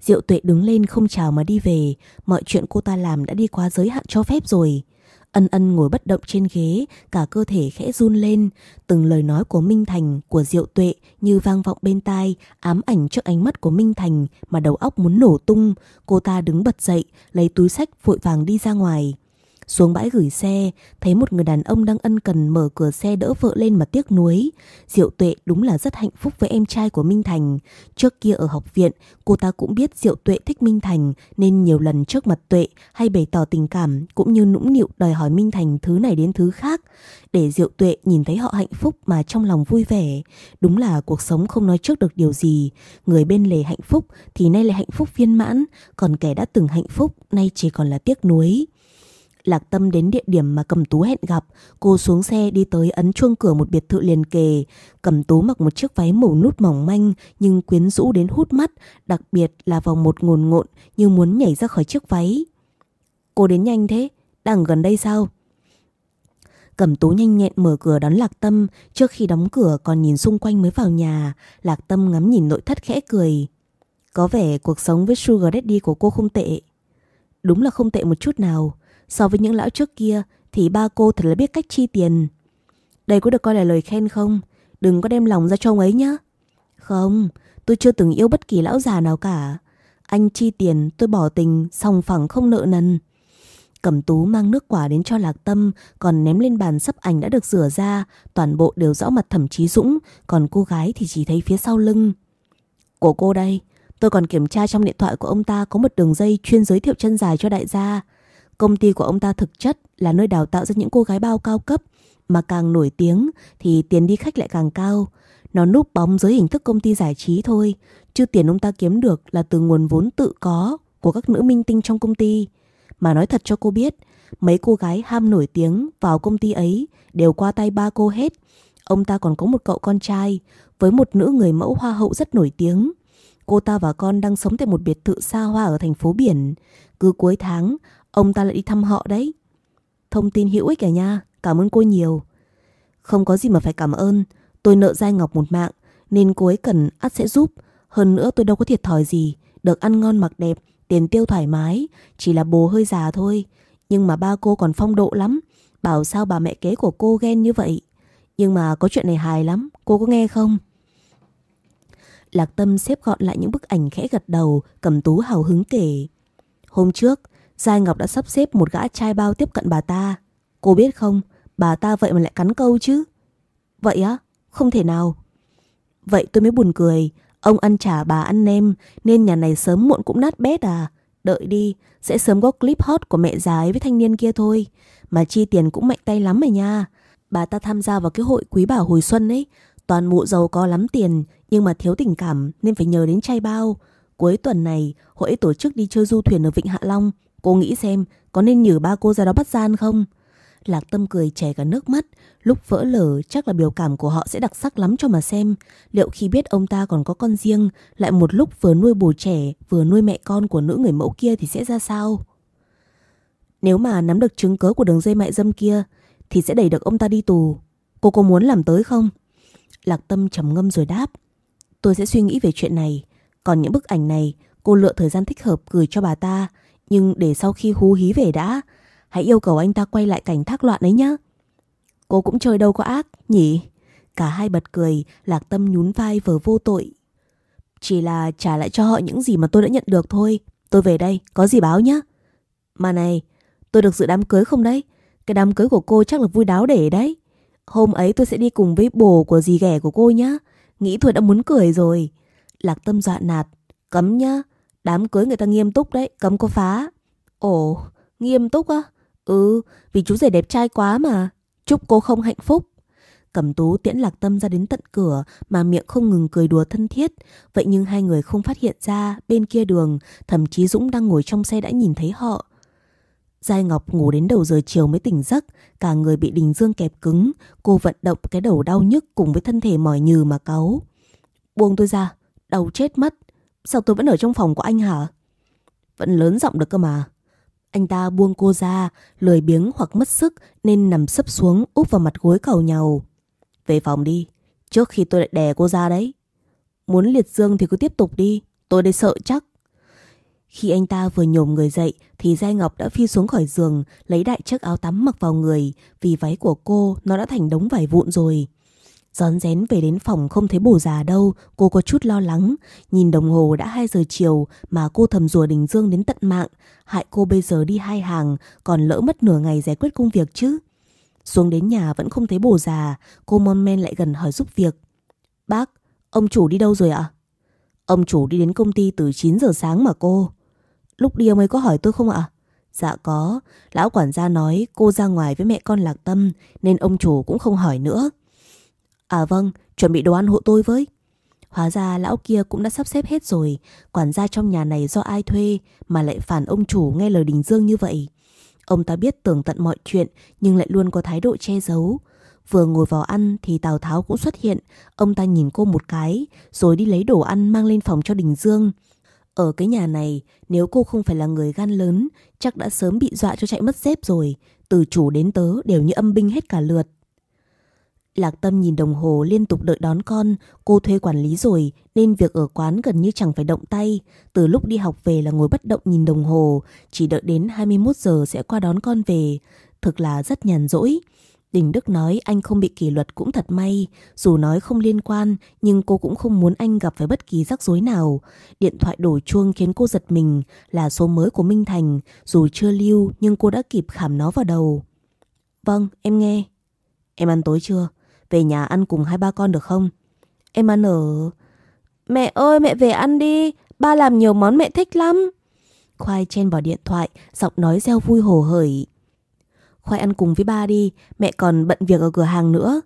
Diệu tuệ đứng lên không chào mà đi về, mọi chuyện cô ta làm đã đi quá giới hạn cho phép rồi. Ân ân ngồi bất động trên ghế, cả cơ thể khẽ run lên. Từng lời nói của Minh Thành, của Diệu Tuệ như vang vọng bên tai, ám ảnh trước ánh mắt của Minh Thành mà đầu óc muốn nổ tung. Cô ta đứng bật dậy, lấy túi sách vội vàng đi ra ngoài. Xuống bãi gửi xe, thấy một người đàn ông đang ân cần mở cửa xe đỡ vợ lên mà tiếc nuối. Diệu Tuệ đúng là rất hạnh phúc với em trai của Minh Thành. Trước kia ở học viện, cô ta cũng biết Diệu Tuệ thích Minh Thành nên nhiều lần trước mặt Tuệ hay bày tỏ tình cảm cũng như nũng nịu đòi hỏi Minh Thành thứ này đến thứ khác. Để Diệu Tuệ nhìn thấy họ hạnh phúc mà trong lòng vui vẻ. Đúng là cuộc sống không nói trước được điều gì. Người bên lề hạnh phúc thì nay lại hạnh phúc viên mãn, còn kẻ đã từng hạnh phúc nay chỉ còn là tiếc nuối. Lạc Tâm đến địa điểm mà Cầm Tú hẹn gặp, cô xuống xe đi tới ấn chuông cửa một biệt thự liền kề. Cầm Tú mặc một chiếc váy màu nút mỏng manh nhưng quyến rũ đến hút mắt, đặc biệt là vòng một ngồn ngộn như muốn nhảy ra khỏi chiếc váy. Cô đến nhanh thế, đang gần đây sao? Cẩm tú nhanh nhẹn mở cửa đón Lạc Tâm, trước khi đóng cửa còn nhìn xung quanh mới vào nhà, Lạc Tâm ngắm nhìn nội thất khẽ cười. Có vẻ cuộc sống với Sugar Daddy của cô không tệ. Đúng là không tệ một chút nào. So với những lão trước kia thì ba cô thật là biết cách chi tiền. Đây có được coi là lời khen không? Đừng có đem lòng ra cho ông ấy nhá. Không, tôi chưa từng yêu bất kỳ lão già nào cả. Anh chi tiền, tôi bỏ tình, sòng phẳng không nợ nần. Cẩm tú mang nước quả đến cho lạc tâm, còn ném lên bàn sắp ảnh đã được rửa ra, toàn bộ đều rõ mặt thẩm chí dũng, còn cô gái thì chỉ thấy phía sau lưng. Của cô đây, tôi còn kiểm tra trong điện thoại của ông ta có một đường dây chuyên giới thiệu chân dài cho đại gia. Công ty của ông ta thực chất là nơi đào tạo ra những cô gái bao cao cấp, mà càng nổi tiếng thì tiền đi khách lại càng cao. Nó núp bóng dưới hình thức công ty giải trí thôi, chứ tiền ông ta kiếm được là từ nguồn vốn tự có của các nữ minh tinh trong công ty. Mà nói thật cho cô biết, mấy cô gái ham nổi tiếng vào công ty ấy đều qua tay ba cô hết. Ông ta còn có một cậu con trai với một nữ người mẫu hoa hậu rất nổi tiếng. Cô ta và con đang sống tại một biệt thự xa hoa ở thành phố biển. Cứ cuối tháng, Ông ta lại đi thăm họ đấy. Thông tin hữu ích à nha, cảm ơn cô nhiều. Không có gì mà phải cảm ơn, tôi nợ Giai Ngọc một mạng, nên cô ấy cần ắt sẽ giúp. Hơn nữa tôi đâu có thiệt thòi gì, được ăn ngon mặc đẹp, tiền tiêu thoải mái, chỉ là bố hơi già thôi. Nhưng mà ba cô còn phong độ lắm, bảo sao bà mẹ kế của cô ghen như vậy. Nhưng mà có chuyện này hài lắm, cô có nghe không? Lạc Tâm xếp gọn lại những bức ảnh khẽ gật đầu, cầm tú hào hứng kể. Hôm trước, Giai Ngọc đã sắp xếp một gã trai bao tiếp cận bà ta. Cô biết không, bà ta vậy mà lại cắn câu chứ. Vậy á, không thể nào. Vậy tôi mới buồn cười, ông ăn trả bà ăn nem nên nhà này sớm muộn cũng nát bét à. Đợi đi, sẽ sớm có clip hot của mẹ già ấy với thanh niên kia thôi. Mà chi tiền cũng mạnh tay lắm rồi nha. Bà ta tham gia vào cái hội quý bảo hồi xuân ấy. Toàn mụ giàu có lắm tiền nhưng mà thiếu tình cảm nên phải nhờ đến trai bao. Cuối tuần này, hội tổ chức đi chơi du thuyền ở Vịnh Hạ Long. Cô nghĩ xem có nên nhử ba cô ra đó bắt gian không? Lạc Tâm cười chảy cả nước mắt, lúc vỡ lở chắc là biểu cảm của họ sẽ đặc sắc lắm cho mà xem. Liệu khi biết ông ta còn có con riêng, lại một lúc vừa nuôi bồ trẻ, vừa nuôi mẹ con của nữ người mẫu kia thì sẽ ra sao? Nếu mà nắm được chứng cớ của đường dây mại dâm kia, thì sẽ đẩy được ông ta đi tù. Cô có muốn làm tới không? Lạc Tâm trầm ngâm rồi đáp. Tôi sẽ suy nghĩ về chuyện này. Còn những bức ảnh này, cô lựa thời gian thích hợp gửi cho bà ta. Nhưng để sau khi hú hí về đã, hãy yêu cầu anh ta quay lại cảnh thác loạn ấy nhá Cô cũng chơi đâu có ác, nhỉ? Cả hai bật cười, Lạc Tâm nhún vai vờ vô tội. Chỉ là trả lại cho họ những gì mà tôi đã nhận được thôi. Tôi về đây, có gì báo nhá Mà này, tôi được dự đám cưới không đấy? Cái đám cưới của cô chắc là vui đáo để đấy. Hôm ấy tôi sẽ đi cùng với bồ của dì ghẻ của cô nhá. Nghĩ thôi đã muốn cười rồi. Lạc Tâm dọa nạt. Cấm nhá. Đám cưới người ta nghiêm túc đấy, cấm có phá. Ồ, nghiêm túc á? Ừ, vì chú rể đẹp trai quá mà. Chúc cô không hạnh phúc. Cẩm tú tiễn lạc tâm ra đến tận cửa mà miệng không ngừng cười đùa thân thiết. Vậy nhưng hai người không phát hiện ra bên kia đường, thậm chí Dũng đang ngồi trong xe đã nhìn thấy họ. Giai Ngọc ngủ đến đầu giờ chiều mới tỉnh giấc, cả người bị Đình Dương kẹp cứng, cô vận động cái đầu đau nhức cùng với thân thể mỏi nhừ mà cáu. Buông tôi ra, đau chết mất. Sao tôi vẫn ở trong phòng của anh hả? Vẫn lớn giọng được cơ mà. Anh ta buông cô ra, lười biếng hoặc mất sức nên nằm sấp xuống úp vào mặt gối cầu nhau. Về phòng đi, trước khi tôi lại đè cô ra đấy. Muốn liệt dương thì cứ tiếp tục đi, tôi đây sợ chắc. Khi anh ta vừa nhổm người dậy thì Giai Ngọc đã phi xuống khỏi giường lấy đại chiếc áo tắm mặc vào người vì váy của cô nó đã thành đống vải vụn rồi rón rén về đến phòng không thấy bổ già đâu, cô có chút lo lắng. Nhìn đồng hồ đã 2 giờ chiều mà cô thầm rùa Đình Dương đến tận mạng. Hại cô bây giờ đi hai hàng, còn lỡ mất nửa ngày giải quyết công việc chứ. Xuống đến nhà vẫn không thấy bổ già, cô mon men lại gần hỏi giúp việc. Bác, ông chủ đi đâu rồi ạ? Ông chủ đi đến công ty từ 9 giờ sáng mà cô. Lúc đi ông ấy có hỏi tôi không ạ? Dạ có, lão quản gia nói cô ra ngoài với mẹ con lạc tâm nên ông chủ cũng không hỏi nữa. À vâng, chuẩn bị đồ ăn hộ tôi với. Hóa ra lão kia cũng đã sắp xếp hết rồi, quản gia trong nhà này do ai thuê mà lại phản ông chủ nghe lời Đình Dương như vậy. Ông ta biết tường tận mọi chuyện nhưng lại luôn có thái độ che giấu. Vừa ngồi vào ăn thì Tào Tháo cũng xuất hiện, ông ta nhìn cô một cái rồi đi lấy đồ ăn mang lên phòng cho Đình Dương. Ở cái nhà này, nếu cô không phải là người gan lớn, chắc đã sớm bị dọa cho chạy mất dép rồi. Từ chủ đến tớ đều như âm binh hết cả lượt. Lạc Tâm nhìn đồng hồ liên tục đợi đón con, cô thuê quản lý rồi nên việc ở quán gần như chẳng phải động tay. Từ lúc đi học về là ngồi bất động nhìn đồng hồ, chỉ đợi đến 21 giờ sẽ qua đón con về. Thực là rất nhàn rỗi. Đình Đức nói anh không bị kỷ luật cũng thật may, dù nói không liên quan nhưng cô cũng không muốn anh gặp phải bất kỳ rắc rối nào. Điện thoại đổ chuông khiến cô giật mình là số mới của Minh Thành, dù chưa lưu nhưng cô đã kịp khảm nó vào đầu. Vâng, em nghe. Em ăn tối chưa? Về nhà ăn cùng hai ba con được không? Em ăn ở... Mẹ ơi mẹ về ăn đi, ba làm nhiều món mẹ thích lắm. Khoai chen vào điện thoại, giọng nói reo vui hổ hởi. Khoai ăn cùng với ba đi, mẹ còn bận việc ở cửa hàng nữa.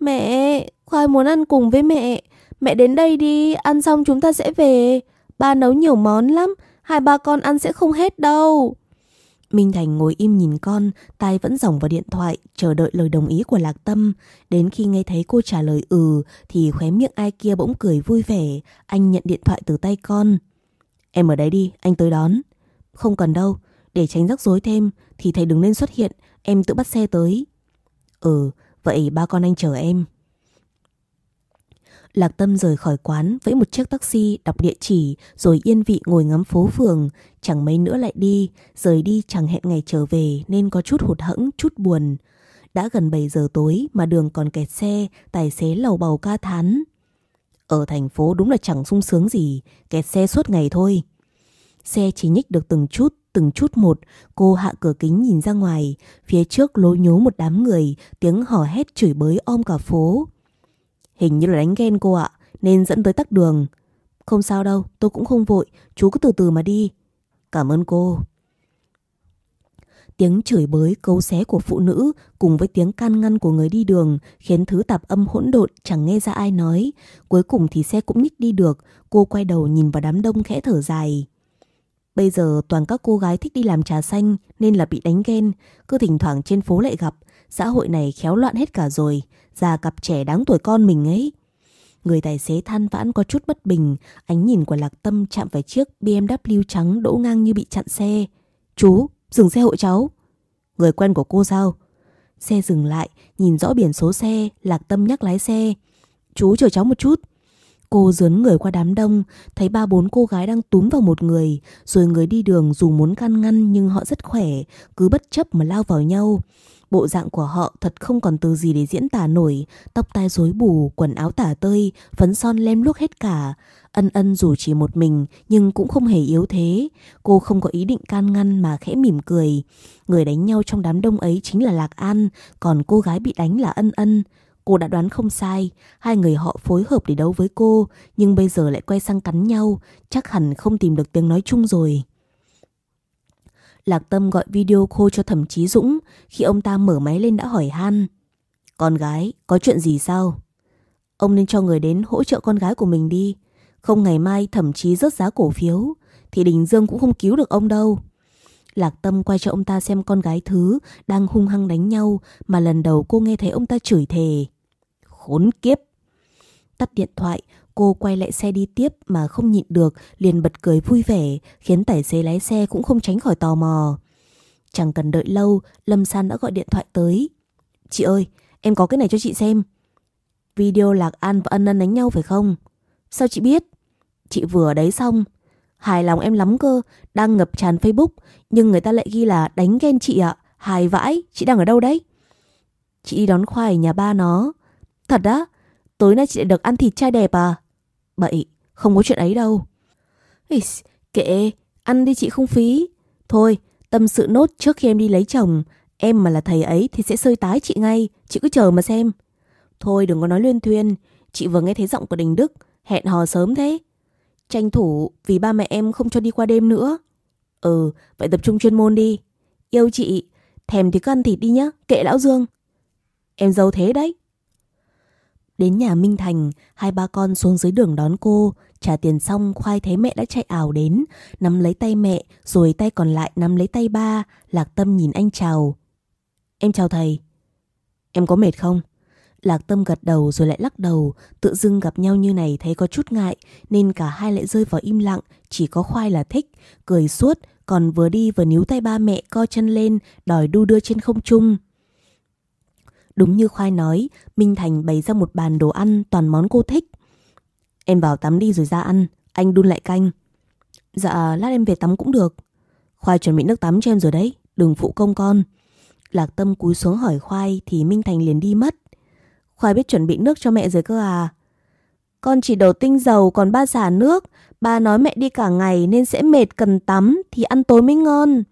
Mẹ, Khoai muốn ăn cùng với mẹ. Mẹ đến đây đi, ăn xong chúng ta sẽ về. Ba nấu nhiều món lắm, hai ba con ăn sẽ không hết đâu. Minh Thành ngồi im nhìn con, tay vẫn dòng vào điện thoại, chờ đợi lời đồng ý của Lạc Tâm. Đến khi nghe thấy cô trả lời ừ, thì khóe miệng ai kia bỗng cười vui vẻ. Anh nhận điện thoại từ tay con. Em ở đấy đi, anh tới đón. Không cần đâu, để tránh rắc rối thêm, thì thầy đừng nên xuất hiện, em tự bắt xe tới. Ừ, vậy ba con anh chờ em. Lạc Tâm rời khỏi quán với một chiếc taxi đọc địa chỉ rồi yên vị ngồi ngắm phố phường. Chẳng mấy nữa lại đi, rời đi chẳng hẹn ngày trở về nên có chút hụt hẫng, chút buồn. Đã gần 7 giờ tối mà đường còn kẹt xe, tài xế lầu bầu ca thán. Ở thành phố đúng là chẳng sung sướng gì, kẹt xe suốt ngày thôi. Xe chỉ nhích được từng chút, từng chút một, cô hạ cửa kính nhìn ra ngoài, phía trước lố nhố một đám người, tiếng hò hét chửi bới om cả phố. Hình như là đánh ghen cô ạ, nên dẫn tới tắc đường. Không sao đâu, tôi cũng không vội, chú cứ từ từ mà đi. Cảm ơn cô. Tiếng chửi bới cấu xé của phụ nữ cùng với tiếng can ngăn của người đi đường khiến thứ tạp âm hỗn độn chẳng nghe ra ai nói. Cuối cùng thì xe cũng nhích đi được, cô quay đầu nhìn vào đám đông khẽ thở dài. Bây giờ toàn các cô gái thích đi làm trà xanh nên là bị đánh ghen, cứ thỉnh thoảng trên phố lại gặp. Xã hội này khéo loạn hết cả rồi, già cặp trẻ đáng tuổi con mình ấy. Người tài xế than vãn có chút bất bình, ánh nhìn của Lạc Tâm chạm phải chiếc BMW trắng đỗ ngang như bị chặn xe. Chú, dừng xe hộ cháu. Người quen của cô sao? Xe dừng lại, nhìn rõ biển số xe, Lạc Tâm nhắc lái xe. Chú chờ cháu một chút. Cô dướn người qua đám đông, thấy ba bốn cô gái đang túm vào một người, rồi người đi đường dù muốn can ngăn nhưng họ rất khỏe, cứ bất chấp mà lao vào nhau. Bộ dạng của họ thật không còn từ gì để diễn tả nổi, tóc tai rối bù, quần áo tả tơi, phấn son lem luốc hết cả. Ân ân dù chỉ một mình nhưng cũng không hề yếu thế. Cô không có ý định can ngăn mà khẽ mỉm cười. Người đánh nhau trong đám đông ấy chính là Lạc An, còn cô gái bị đánh là ân ân. Cô đã đoán không sai, hai người họ phối hợp để đấu với cô, nhưng bây giờ lại quay sang cắn nhau, chắc hẳn không tìm được tiếng nói chung rồi. Lạc Tâm gọi video call cho Thẩm Chí Dũng, khi ông ta mở máy lên đã hỏi han. Con gái, có chuyện gì sao? Ông nên cho người đến hỗ trợ con gái của mình đi. Không ngày mai thậm chí rớt giá cổ phiếu, thì Đình Dương cũng không cứu được ông đâu. Lạc Tâm quay cho ông ta xem con gái thứ đang hung hăng đánh nhau mà lần đầu cô nghe thấy ông ta chửi thề. Khốn kiếp! Tắt điện thoại, cô quay lại xe đi tiếp mà không nhịn được, liền bật cười vui vẻ, khiến tài xế lái xe cũng không tránh khỏi tò mò. Chẳng cần đợi lâu, Lâm San đã gọi điện thoại tới. Chị ơi, em có cái này cho chị xem. Video Lạc An và Ân Ân đánh nhau phải không? Sao chị biết? Chị vừa đấy xong. Hài lòng em lắm cơ, đang ngập tràn Facebook, nhưng người ta lại ghi là đánh ghen chị ạ. Hài vãi, chị đang ở đâu đấy? Chị đi đón khoai nhà ba nó. Thật á? Tối nay chị lại được ăn thịt trai đẹp à? Bậy, không có chuyện ấy đâu. Ý, kệ, ăn đi chị không phí. Thôi, tâm sự nốt trước khi em đi lấy chồng. Em mà là thầy ấy thì sẽ sơi tái chị ngay, chị cứ chờ mà xem. Thôi đừng có nói luyên thuyên, chị vừa nghe thấy giọng của Đình Đức, hẹn hò sớm thế. Tranh thủ vì ba mẹ em không cho đi qua đêm nữa. Ừ, vậy tập trung chuyên môn đi. Yêu chị, thèm thì cứ ăn thịt đi nhá, kệ lão Dương. Em giàu thế đấy. Đến nhà Minh Thành, hai ba con xuống dưới đường đón cô, trả tiền xong khoai thấy mẹ đã chạy ảo đến, nắm lấy tay mẹ, rồi tay còn lại nắm lấy tay ba, Lạc Tâm nhìn anh chào. Em chào thầy. Em có mệt không? Lạc Tâm gật đầu rồi lại lắc đầu, tự dưng gặp nhau như này thấy có chút ngại, nên cả hai lại rơi vào im lặng, chỉ có khoai là thích, cười suốt, còn vừa đi vừa níu tay ba mẹ co chân lên, đòi đu đưa trên không trung. Đúng như Khoai nói, Minh Thành bày ra một bàn đồ ăn toàn món cô thích. Em vào tắm đi rồi ra ăn, anh đun lại canh. Dạ, lát em về tắm cũng được. Khoai chuẩn bị nước tắm cho em rồi đấy, đừng phụ công con. Lạc Tâm cúi xuống hỏi Khoai thì Minh Thành liền đi mất. Khoai biết chuẩn bị nước cho mẹ rồi cơ à? Con chỉ đổ tinh dầu còn ba xả nước. Ba nói mẹ đi cả ngày nên sẽ mệt cần tắm thì ăn tối mới ngon.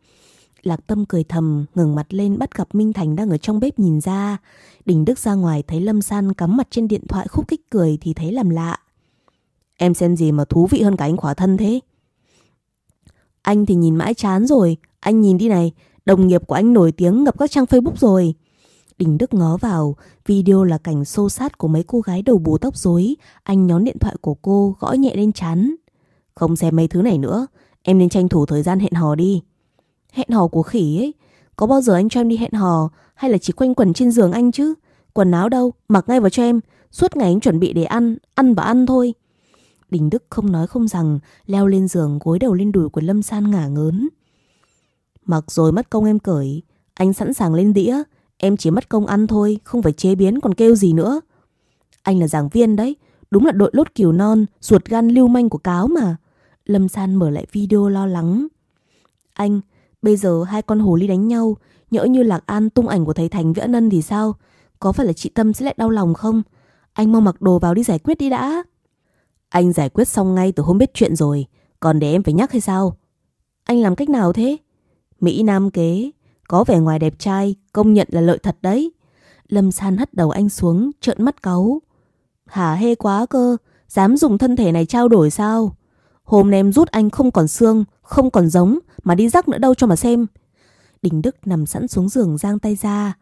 Lạc Tâm cười thầm, ngừng mặt lên bắt gặp Minh Thành đang ở trong bếp nhìn ra. Đình Đức ra ngoài thấy Lâm San cắm mặt trên điện thoại khúc kích cười thì thấy làm lạ. Em xem gì mà thú vị hơn cả anh khỏa thân thế? Anh thì nhìn mãi chán rồi, anh nhìn đi này, đồng nghiệp của anh nổi tiếng ngập các trang Facebook rồi. Đình Đức ngó vào, video là cảnh xô sát của mấy cô gái đầu bù tóc rối, anh nhón điện thoại của cô gõ nhẹ lên chán. Không xem mấy thứ này nữa, em nên tranh thủ thời gian hẹn hò đi. Hẹn hò của khỉ ấy, có bao giờ anh cho em đi hẹn hò hay là chỉ quanh quẩn trên giường anh chứ? Quần áo đâu, mặc ngay vào cho em, suốt ngày anh chuẩn bị để ăn, ăn và ăn thôi. Đình Đức không nói không rằng, leo lên giường gối đầu lên đùi của Lâm San ngả ngớn. Mặc rồi mất công em cởi, anh sẵn sàng lên đĩa, em chỉ mất công ăn thôi, không phải chế biến còn kêu gì nữa. Anh là giảng viên đấy, đúng là đội lốt kiều non, ruột gan lưu manh của cáo mà. Lâm San mở lại video lo lắng. Anh, bây giờ hai con hồ ly đánh nhau, nhỡ như Lạc An tung ảnh của thầy Thành với Ân thì sao? Có phải là chị Tâm sẽ lại đau lòng không? Anh mau mặc đồ vào đi giải quyết đi đã. Anh giải quyết xong ngay từ hôm biết chuyện rồi. Còn để em phải nhắc hay sao? Anh làm cách nào thế? Mỹ Nam kế. Có vẻ ngoài đẹp trai, công nhận là lợi thật đấy. Lâm San hất đầu anh xuống, trợn mắt cáu. Hả hê quá cơ, dám dùng thân thể này trao đổi sao? Hôm nay em rút anh không còn xương, không còn giống, mà đi rắc nữa đâu cho mà xem. Đình Đức nằm sẵn xuống giường giang tay ra.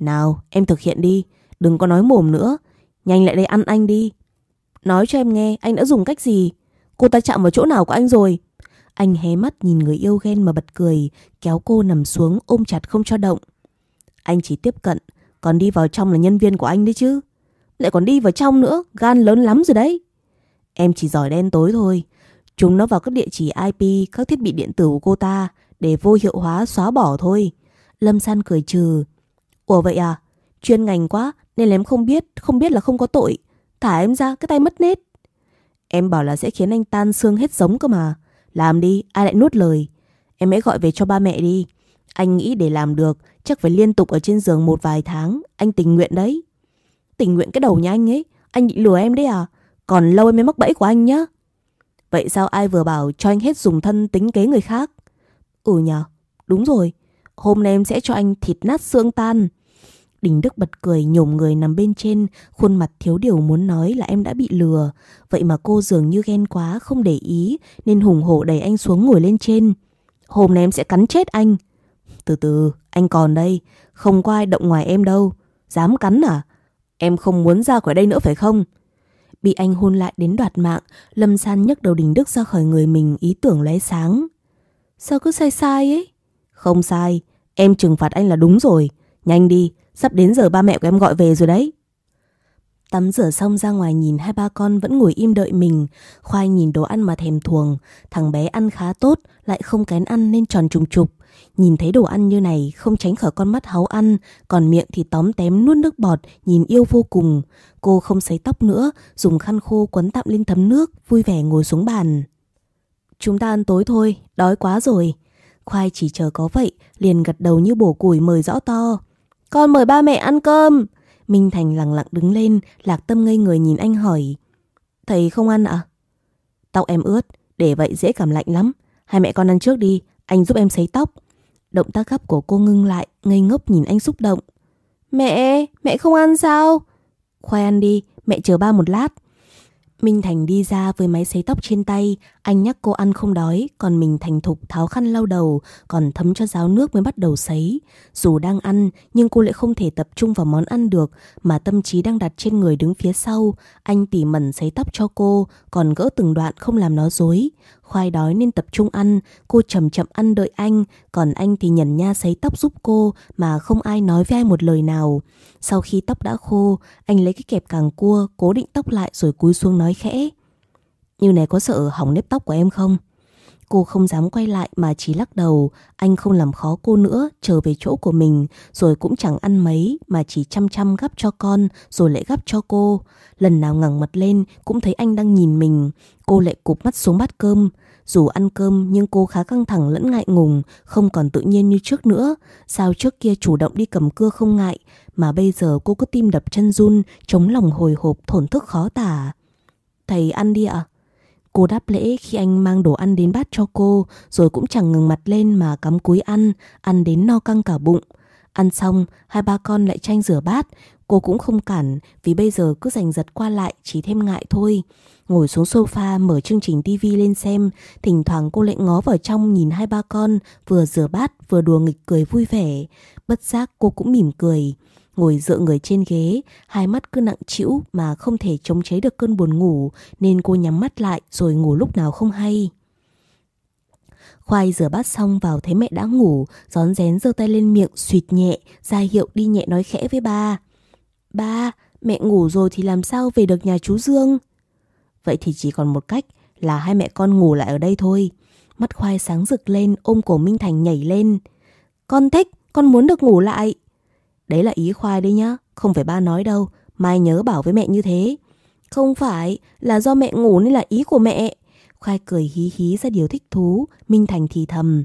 Nào, em thực hiện đi, đừng có nói mồm nữa. Nhanh lại đây ăn anh đi. Nói cho em nghe, anh đã dùng cách gì? Cô ta chạm vào chỗ nào của anh rồi? Anh hé mắt nhìn người yêu ghen mà bật cười, kéo cô nằm xuống ôm chặt không cho động. Anh chỉ tiếp cận, còn đi vào trong là nhân viên của anh đấy chứ. Lại còn đi vào trong nữa, gan lớn lắm rồi đấy. Em chỉ giỏi đen tối thôi. Chúng nó vào các địa chỉ IP, các thiết bị điện tử của cô ta để vô hiệu hóa xóa bỏ thôi. Lâm San cười trừ. Ủa vậy à? Chuyên ngành quá nên là em không biết, không biết là không có tội. Thả em ra, cái tay mất nết. Em bảo là sẽ khiến anh tan xương hết giống cơ mà. Làm đi, ai lại nuốt lời. Em hãy gọi về cho ba mẹ đi. Anh nghĩ để làm được, chắc phải liên tục ở trên giường một vài tháng. Anh tình nguyện đấy. Tình nguyện cái đầu nhà anh ấy. Anh định lừa em đấy à? Còn lâu em mới mắc bẫy của anh nhá. Vậy sao ai vừa bảo cho anh hết dùng thân tính kế người khác? Ừ nhờ, đúng rồi. Hôm nay em sẽ cho anh thịt nát xương tan. Đình Đức bật cười nhổm người nằm bên trên, khuôn mặt thiếu điều muốn nói là em đã bị lừa. Vậy mà cô dường như ghen quá không để ý nên hùng hổ đẩy anh xuống ngồi lên trên. Hôm nay em sẽ cắn chết anh. Từ từ, anh còn đây, không có ai động ngoài em đâu. Dám cắn à? Em không muốn ra khỏi đây nữa phải không? Bị anh hôn lại đến đoạt mạng, Lâm San nhấc đầu Đình Đức ra khỏi người mình ý tưởng lóe sáng. Sao cứ sai sai ấy? Không sai, em trừng phạt anh là đúng rồi. Nhanh đi, Sắp đến giờ ba mẹ của em gọi về rồi đấy. Tắm rửa xong ra ngoài nhìn hai ba con vẫn ngồi im đợi mình. Khoai nhìn đồ ăn mà thèm thuồng. Thằng bé ăn khá tốt, lại không kén ăn nên tròn trùng trục. Nhìn thấy đồ ăn như này không tránh khỏi con mắt háu ăn, còn miệng thì tóm tém nuốt nước bọt, nhìn yêu vô cùng. Cô không sấy tóc nữa, dùng khăn khô quấn tạm lên thấm nước, vui vẻ ngồi xuống bàn. Chúng ta ăn tối thôi, đói quá rồi. Khoai chỉ chờ có vậy, liền gật đầu như bổ củi mời rõ to. Con mời ba mẹ ăn cơm. Minh Thành lặng lặng đứng lên, lạc tâm ngây người nhìn anh hỏi. Thầy không ăn ạ? À? Tóc em ướt, để vậy dễ cảm lạnh lắm. Hai mẹ con ăn trước đi, anh giúp em sấy tóc. Động tác gấp của cô ngưng lại, ngây ngốc nhìn anh xúc động. Mẹ, mẹ không ăn sao? Khoai ăn đi, mẹ chờ ba một lát. Minh Thành đi ra với máy sấy tóc trên tay, anh nhắc cô ăn không đói, còn mình thành thục tháo khăn lau đầu, còn thấm cho ráo nước mới bắt đầu sấy. Dù đang ăn, nhưng cô lại không thể tập trung vào món ăn được, mà tâm trí đang đặt trên người đứng phía sau. Anh tỉ mẩn sấy tóc cho cô, còn gỡ từng đoạn không làm nó dối. Khoai đói nên tập trung ăn, cô chậm chậm ăn đợi anh, còn anh thì nhẩn nha sấy tóc giúp cô mà không ai nói với ai một lời nào. Sau khi tóc đã khô, anh lấy cái kẹp càng cua, cố định tóc lại rồi cúi xuống nói khẽ. Như này có sợ hỏng nếp tóc của em không? Cô không dám quay lại mà chỉ lắc đầu, anh không làm khó cô nữa, trở về chỗ của mình, rồi cũng chẳng ăn mấy mà chỉ chăm chăm gắp cho con, rồi lại gắp cho cô. Lần nào ngẩng mặt lên cũng thấy anh đang nhìn mình, cô lại cụp mắt xuống bát cơm. Dù ăn cơm nhưng cô khá căng thẳng lẫn ngại ngùng, không còn tự nhiên như trước nữa. Sao trước kia chủ động đi cầm cưa không ngại, mà bây giờ cô có tim đập chân run, chống lòng hồi hộp thổn thức khó tả. Thầy ăn đi ạ. Cô đáp lễ khi anh mang đồ ăn đến bát cho cô, rồi cũng chẳng ngừng mặt lên mà cắm cúi ăn, ăn đến no căng cả bụng. Ăn xong, hai ba con lại tranh rửa bát, cô cũng không cản vì bây giờ cứ giành giật qua lại chỉ thêm ngại thôi. Ngồi xuống sofa mở chương trình tivi lên xem, thỉnh thoảng cô lại ngó vào trong nhìn hai ba con, vừa rửa bát vừa đùa nghịch cười vui vẻ. Bất giác cô cũng mỉm cười. Ngồi dựa người trên ghế, hai mắt cứ nặng trĩu mà không thể chống chế được cơn buồn ngủ, nên cô nhắm mắt lại rồi ngủ lúc nào không hay. Khoai rửa bát xong vào thấy mẹ đã ngủ, gión rén giơ tay lên miệng suyệt nhẹ, ra hiệu đi nhẹ nói khẽ với ba. Ba, mẹ ngủ rồi thì làm sao về được nhà chú Dương? Vậy thì chỉ còn một cách là hai mẹ con ngủ lại ở đây thôi. Mắt khoai sáng rực lên ôm cổ Minh Thành nhảy lên. Con thích, con muốn được ngủ lại. Đấy là ý khoai đấy nhá, không phải ba nói đâu, mai nhớ bảo với mẹ như thế. Không phải, là do mẹ ngủ nên là ý của mẹ. Khoai cười hí hí ra điều thích thú, Minh Thành thì thầm.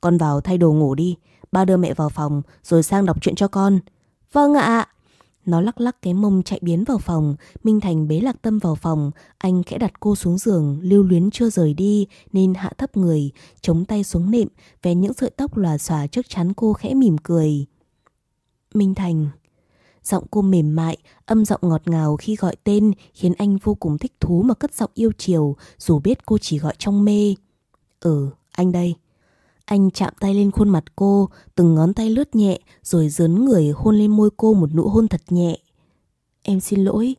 Con vào thay đồ ngủ đi, ba đưa mẹ vào phòng rồi sang đọc chuyện cho con. Vâng ạ. Nó lắc lắc cái mông chạy biến vào phòng, Minh Thành bế Lạc Tâm vào phòng, anh khẽ đặt cô xuống giường, lưu luyến chưa rời đi nên hạ thấp người, chống tay xuống nệm, vén những sợi tóc lòa xòa trước chắn cô khẽ mỉm cười. Minh Thành Giọng cô mềm mại, âm giọng ngọt ngào khi gọi tên khiến anh vô cùng thích thú mà cất giọng yêu chiều dù biết cô chỉ gọi trong mê. Ừ, anh đây. Anh chạm tay lên khuôn mặt cô, từng ngón tay lướt nhẹ rồi dướn người hôn lên môi cô một nụ hôn thật nhẹ. Em xin lỗi.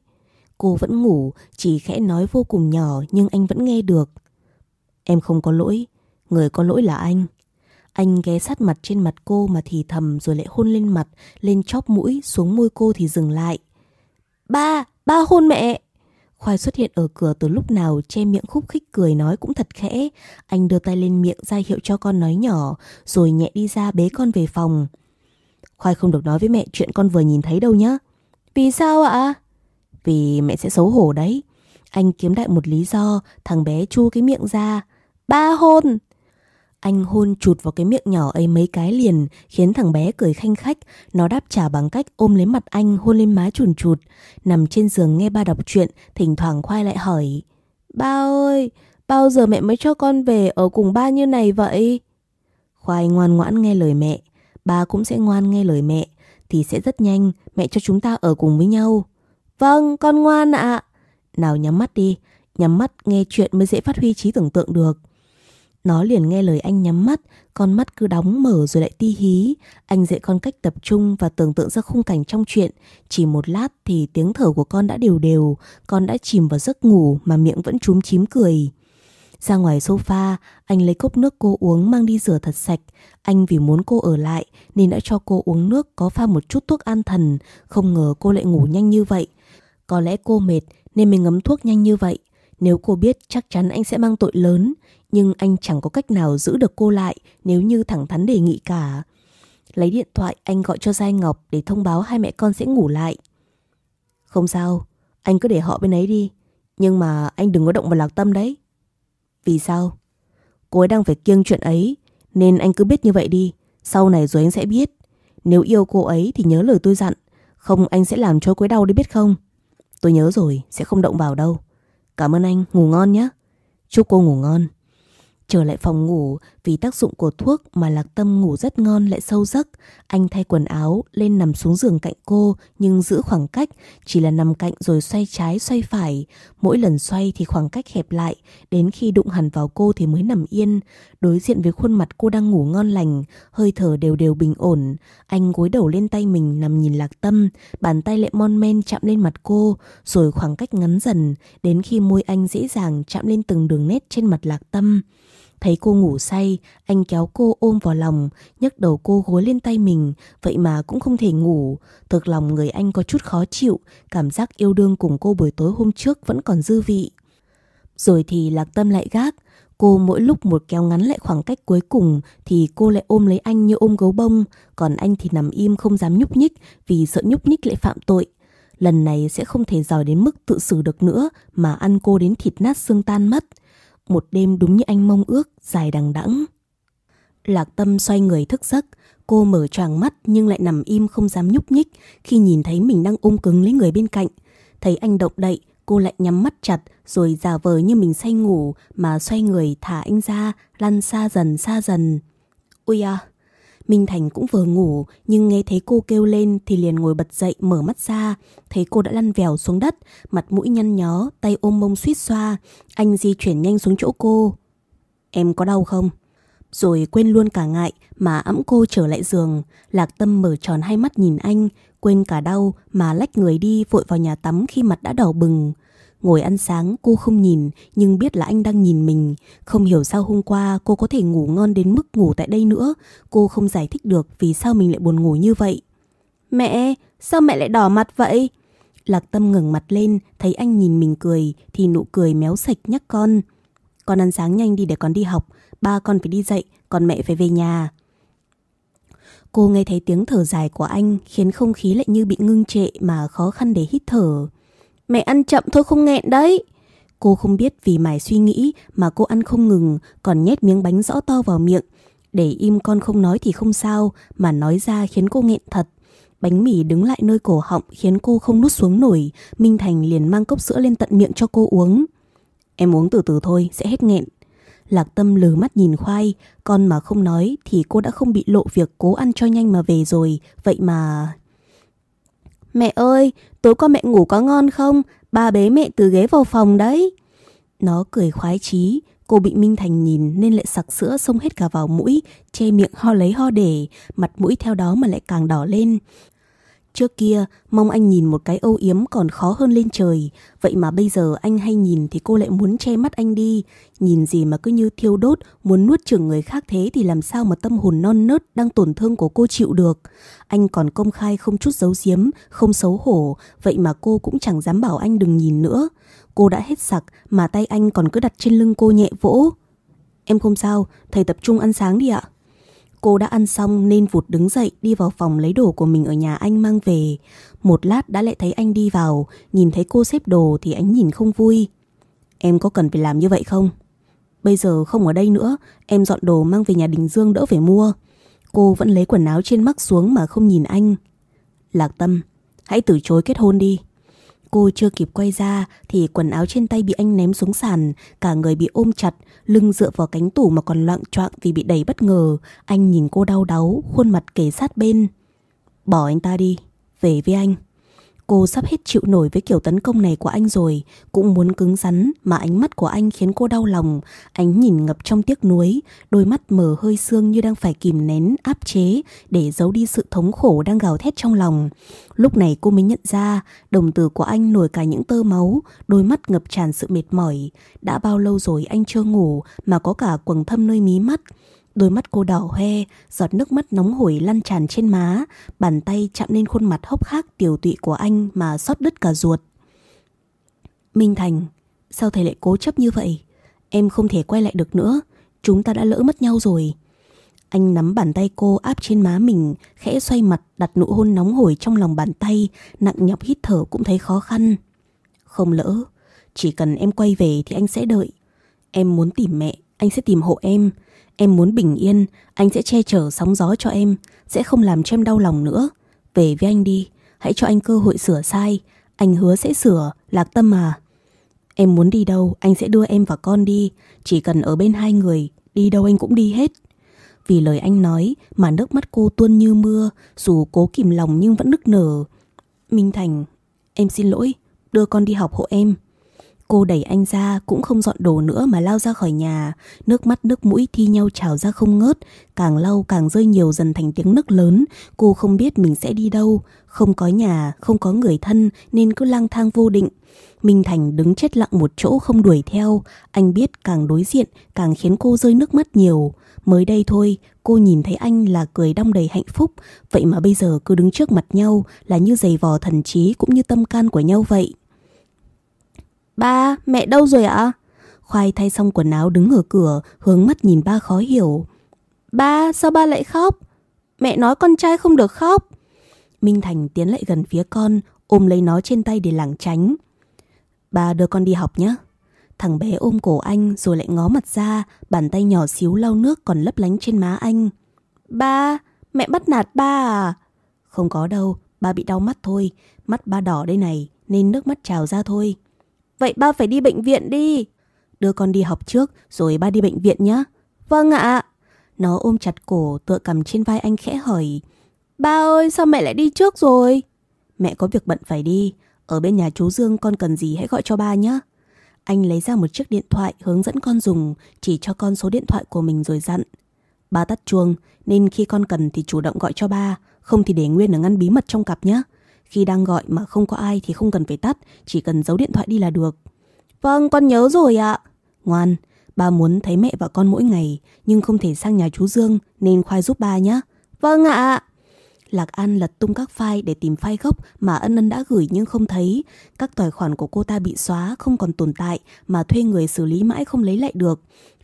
Cô vẫn ngủ, chỉ khẽ nói vô cùng nhỏ nhưng anh vẫn nghe được. Em không có lỗi, người có lỗi là anh. Anh ghé sát mặt trên mặt cô mà thì thầm rồi lại hôn lên mặt, lên chóp mũi, xuống môi cô thì dừng lại. Ba, ba hôn mẹ! Khoai xuất hiện ở cửa từ lúc nào che miệng khúc khích cười nói cũng thật khẽ. Anh đưa tay lên miệng ra hiệu cho con nói nhỏ, rồi nhẹ đi ra bế con về phòng. Khoai không được nói với mẹ chuyện con vừa nhìn thấy đâu nhá. Vì sao ạ? Vì mẹ sẽ xấu hổ đấy. Anh kiếm đại một lý do, thằng bé chu cái miệng ra. Ba hôn! Anh hôn chụt vào cái miệng nhỏ ấy mấy cái liền, khiến thằng bé cười khanh khách. Nó đáp trả bằng cách ôm lấy mặt anh hôn lên má chùn chụt. Nằm trên giường nghe ba đọc chuyện, thỉnh thoảng khoai lại hỏi. Ba ơi, bao giờ mẹ mới cho con về ở cùng ba như này vậy? Khoai ngoan ngoãn nghe lời mẹ, ba cũng sẽ ngoan nghe lời mẹ. Thì sẽ rất nhanh, mẹ cho chúng ta ở cùng với nhau. Vâng, con ngoan ạ. Nào nhắm mắt đi, nhắm mắt nghe chuyện mới dễ phát huy trí tưởng tượng được. Nó liền nghe lời anh nhắm mắt, con mắt cứ đóng mở rồi lại ti hí. Anh dạy con cách tập trung và tưởng tượng ra khung cảnh trong chuyện. Chỉ một lát thì tiếng thở của con đã đều đều, con đã chìm vào giấc ngủ mà miệng vẫn chúm chím cười. Ra ngoài sofa, anh lấy cốc nước cô uống mang đi rửa thật sạch. Anh vì muốn cô ở lại nên đã cho cô uống nước có pha một chút thuốc an thần. Không ngờ cô lại ngủ nhanh như vậy. Có lẽ cô mệt nên mới ngấm thuốc nhanh như vậy. Nếu cô biết chắc chắn anh sẽ mang tội lớn nhưng anh chẳng có cách nào giữ được cô lại nếu như thẳng thắn đề nghị cả. Lấy điện thoại anh gọi cho Giai Ngọc để thông báo hai mẹ con sẽ ngủ lại. Không sao, anh cứ để họ bên ấy đi. Nhưng mà anh đừng có động vào lạc tâm đấy. Vì sao? Cô ấy đang phải kiêng chuyện ấy, nên anh cứ biết như vậy đi. Sau này rồi anh sẽ biết. Nếu yêu cô ấy thì nhớ lời tôi dặn. Không anh sẽ làm cho cô ấy đau đi biết không? Tôi nhớ rồi, sẽ không động vào đâu. Cảm ơn anh, ngủ ngon nhé. Chúc cô ngủ ngon. Trở lại phòng ngủ, vì tác dụng của thuốc mà Lạc Tâm ngủ rất ngon lại sâu giấc. Anh thay quần áo, lên nằm xuống giường cạnh cô nhưng giữ khoảng cách, chỉ là nằm cạnh rồi xoay trái xoay phải. Mỗi lần xoay thì khoảng cách hẹp lại, đến khi đụng hẳn vào cô thì mới nằm yên. Đối diện với khuôn mặt cô đang ngủ ngon lành, hơi thở đều đều bình ổn. Anh gối đầu lên tay mình nằm nhìn Lạc Tâm, bàn tay lại mon men chạm lên mặt cô, rồi khoảng cách ngắn dần, đến khi môi anh dễ dàng chạm lên từng đường nét trên mặt Lạc Tâm. Thấy cô ngủ say, anh kéo cô ôm vào lòng, nhấc đầu cô gối lên tay mình, vậy mà cũng không thể ngủ. Thực lòng người anh có chút khó chịu, cảm giác yêu đương cùng cô buổi tối hôm trước vẫn còn dư vị. Rồi thì lạc tâm lại gác, cô mỗi lúc một kéo ngắn lại khoảng cách cuối cùng thì cô lại ôm lấy anh như ôm gấu bông, còn anh thì nằm im không dám nhúc nhích vì sợ nhúc nhích lại phạm tội. Lần này sẽ không thể giỏi đến mức tự xử được nữa mà ăn cô đến thịt nát xương tan mất. Một đêm đúng như anh mong ước, dài đằng đẵng. Lạc tâm xoay người thức giấc, cô mở choàng mắt nhưng lại nằm im không dám nhúc nhích khi nhìn thấy mình đang ôm cứng lấy người bên cạnh. Thấy anh động đậy, cô lại nhắm mắt chặt rồi giả vờ như mình say ngủ mà xoay người thả anh ra, lăn xa dần xa dần. Ui à, Minh Thành cũng vừa ngủ nhưng nghe thấy cô kêu lên thì liền ngồi bật dậy mở mắt ra. Thấy cô đã lăn vèo xuống đất, mặt mũi nhăn nhó, tay ôm mông suýt xoa. Anh di chuyển nhanh xuống chỗ cô. Em có đau không? Rồi quên luôn cả ngại mà ẵm cô trở lại giường. Lạc tâm mở tròn hai mắt nhìn anh, quên cả đau mà lách người đi vội vào nhà tắm khi mặt đã đỏ bừng. Ngồi ăn sáng cô không nhìn nhưng biết là anh đang nhìn mình. Không hiểu sao hôm qua cô có thể ngủ ngon đến mức ngủ tại đây nữa. Cô không giải thích được vì sao mình lại buồn ngủ như vậy. Mẹ, sao mẹ lại đỏ mặt vậy? Lạc Tâm ngẩng mặt lên, thấy anh nhìn mình cười thì nụ cười méo sạch nhắc con. Con ăn sáng nhanh đi để con đi học, ba con phải đi dậy, còn mẹ phải về nhà. Cô nghe thấy tiếng thở dài của anh khiến không khí lại như bị ngưng trệ mà khó khăn để hít thở. Mẹ ăn chậm thôi không nghẹn đấy. Cô không biết vì mải suy nghĩ mà cô ăn không ngừng, còn nhét miếng bánh rõ to vào miệng. Để im con không nói thì không sao, mà nói ra khiến cô nghẹn thật. Bánh mì đứng lại nơi cổ họng khiến cô không nuốt xuống nổi. Minh Thành liền mang cốc sữa lên tận miệng cho cô uống. Em uống từ từ thôi, sẽ hết nghẹn. Lạc Tâm lừ mắt nhìn khoai, con mà không nói thì cô đã không bị lộ việc cố ăn cho nhanh mà về rồi, vậy mà... Mẹ ơi, tối qua mẹ ngủ có ngon không? Ba bế mẹ từ ghế vào phòng đấy. Nó cười khoái chí, cô bị Minh Thành nhìn nên lại sặc sữa xông hết cả vào mũi, che miệng ho lấy ho để, mặt mũi theo đó mà lại càng đỏ lên. Trước kia, mong anh nhìn một cái âu yếm còn khó hơn lên trời. Vậy mà bây giờ anh hay nhìn thì cô lại muốn che mắt anh đi. Nhìn gì mà cứ như thiêu đốt, muốn nuốt chửng người khác thế thì làm sao mà tâm hồn non nớt đang tổn thương của cô chịu được. Anh còn công khai không chút giấu giếm, không xấu hổ. Vậy mà cô cũng chẳng dám bảo anh đừng nhìn nữa. Cô đã hết sặc mà tay anh còn cứ đặt trên lưng cô nhẹ vỗ. Em không sao, thầy tập trung ăn sáng đi ạ. Cô đã ăn xong nên vụt đứng dậy đi vào phòng lấy đồ của mình ở nhà anh mang về. Một lát đã lại thấy anh đi vào, nhìn thấy cô xếp đồ thì anh nhìn không vui. Em có cần phải làm như vậy không? Bây giờ không ở đây nữa, em dọn đồ mang về nhà Đình Dương đỡ phải mua. Cô vẫn lấy quần áo trên mắc xuống mà không nhìn anh. Lạc Tâm, hãy từ chối kết hôn đi. Cô chưa kịp quay ra thì quần áo trên tay bị anh ném xuống sàn, cả người bị ôm chặt, lưng dựa vào cánh tủ mà còn loạn choạng vì bị đẩy bất ngờ. Anh nhìn cô đau đáu, khuôn mặt kề sát bên. Bỏ anh ta đi, về với anh. Cô sắp hết chịu nổi với kiểu tấn công này của anh rồi, cũng muốn cứng rắn mà ánh mắt của anh khiến cô đau lòng. Ánh nhìn ngập trong tiếc nuối, đôi mắt mở hơi sương như đang phải kìm nén, áp chế để giấu đi sự thống khổ đang gào thét trong lòng. Lúc này cô mới nhận ra, đồng tử của anh nổi cả những tơ máu, đôi mắt ngập tràn sự mệt mỏi. Đã bao lâu rồi anh chưa ngủ mà có cả quầng thâm nơi mí mắt. Đôi mắt cô đỏ hoe, giọt nước mắt nóng hổi lăn tràn trên má, bàn tay chạm lên khuôn mặt hốc hác tiểu tụy của anh mà xót đứt cả ruột. Minh Thành, sao thầy lại cố chấp như vậy? Em không thể quay lại được nữa, chúng ta đã lỡ mất nhau rồi. Anh nắm bàn tay cô áp trên má mình, khẽ xoay mặt đặt nụ hôn nóng hổi trong lòng bàn tay, nặng nhọc hít thở cũng thấy khó khăn. Không lỡ, chỉ cần em quay về thì anh sẽ đợi. Em muốn tìm mẹ, anh sẽ tìm hộ em. Em muốn bình yên, anh sẽ che chở sóng gió cho em, sẽ không làm cho em đau lòng nữa. Về với anh đi, hãy cho anh cơ hội sửa sai, anh hứa sẽ sửa, lạc tâm à. Em muốn đi đâu, anh sẽ đưa em và con đi, chỉ cần ở bên hai người, đi đâu anh cũng đi hết. Vì lời anh nói mà nước mắt cô tuôn như mưa, dù cố kìm lòng nhưng vẫn nức nở. Minh Thành, em xin lỗi, đưa con đi học hộ em. Cô đẩy anh ra cũng không dọn đồ nữa mà lao ra khỏi nhà. Nước mắt nước mũi thi nhau trào ra không ngớt. Càng lau càng rơi nhiều dần thành tiếng nức lớn. Cô không biết mình sẽ đi đâu. Không có nhà, không có người thân Nên cứ lang thang vô định. Minh Thành đứng chết lặng một chỗ không đuổi theo. Anh biết càng đối diện Càng khiến cô rơi nước mắt nhiều. Mới đây thôi cô nhìn thấy anh là cười đong đầy hạnh phúc. Vậy mà bây giờ cứ đứng trước mặt nhau Là như giày vò thần trí cũng như tâm can của nhau vậy. Ba, mẹ đâu rồi ạ? Khoai thay xong quần áo đứng ở cửa, hướng mắt nhìn ba khó hiểu. Ba, sao ba lại khóc? Mẹ nói con trai không được khóc. Minh Thành tiến lại gần phía con, ôm lấy nó trên tay để lảng tránh. Ba đưa con đi học nhé. Thằng bé ôm cổ anh rồi lại ngó mặt ra, bàn tay nhỏ xíu lau nước còn lấp lánh trên má anh. Ba, mẹ bắt nạt ba à? Không có đâu, ba bị đau mắt thôi, mắt ba đỏ đây này, nên nước mắt trào ra thôi. Vậy ba phải đi bệnh viện đi. Đưa con đi học trước rồi ba đi bệnh viện nhé. Vâng ạ. Nó ôm chặt cổ tựa cầm trên vai anh khẽ hỏi. Ba ơi sao mẹ lại đi trước rồi? Mẹ có việc bận phải đi. Ở bên nhà chú Dương con cần gì hãy gọi cho ba nhé. Anh lấy ra một chiếc điện thoại hướng dẫn con dùng, chỉ cho con số điện thoại của mình rồi dặn. Ba tắt chuông, nên khi con cần thì chủ động gọi cho ba, không thì để nguyên ở ngăn bí mật trong cặp nhé. Khi đang gọi mà không có ai thì không cần phải tắt, chỉ cần giấu điện thoại đi là được. Vâng, con nhớ rồi ạ. Ngoan, ba muốn thấy mẹ và con mỗi ngày, nhưng không thể sang nhà chú Dương nên khoai giúp ba nhé. Vâng ạ. Lạc An lật tung các file để tìm file gốc mà Ân Ân đã gửi nhưng không thấy. Các tài khoản của cô ta bị xóa, không còn tồn tại mà thuê người xử lý mãi không lấy lại được.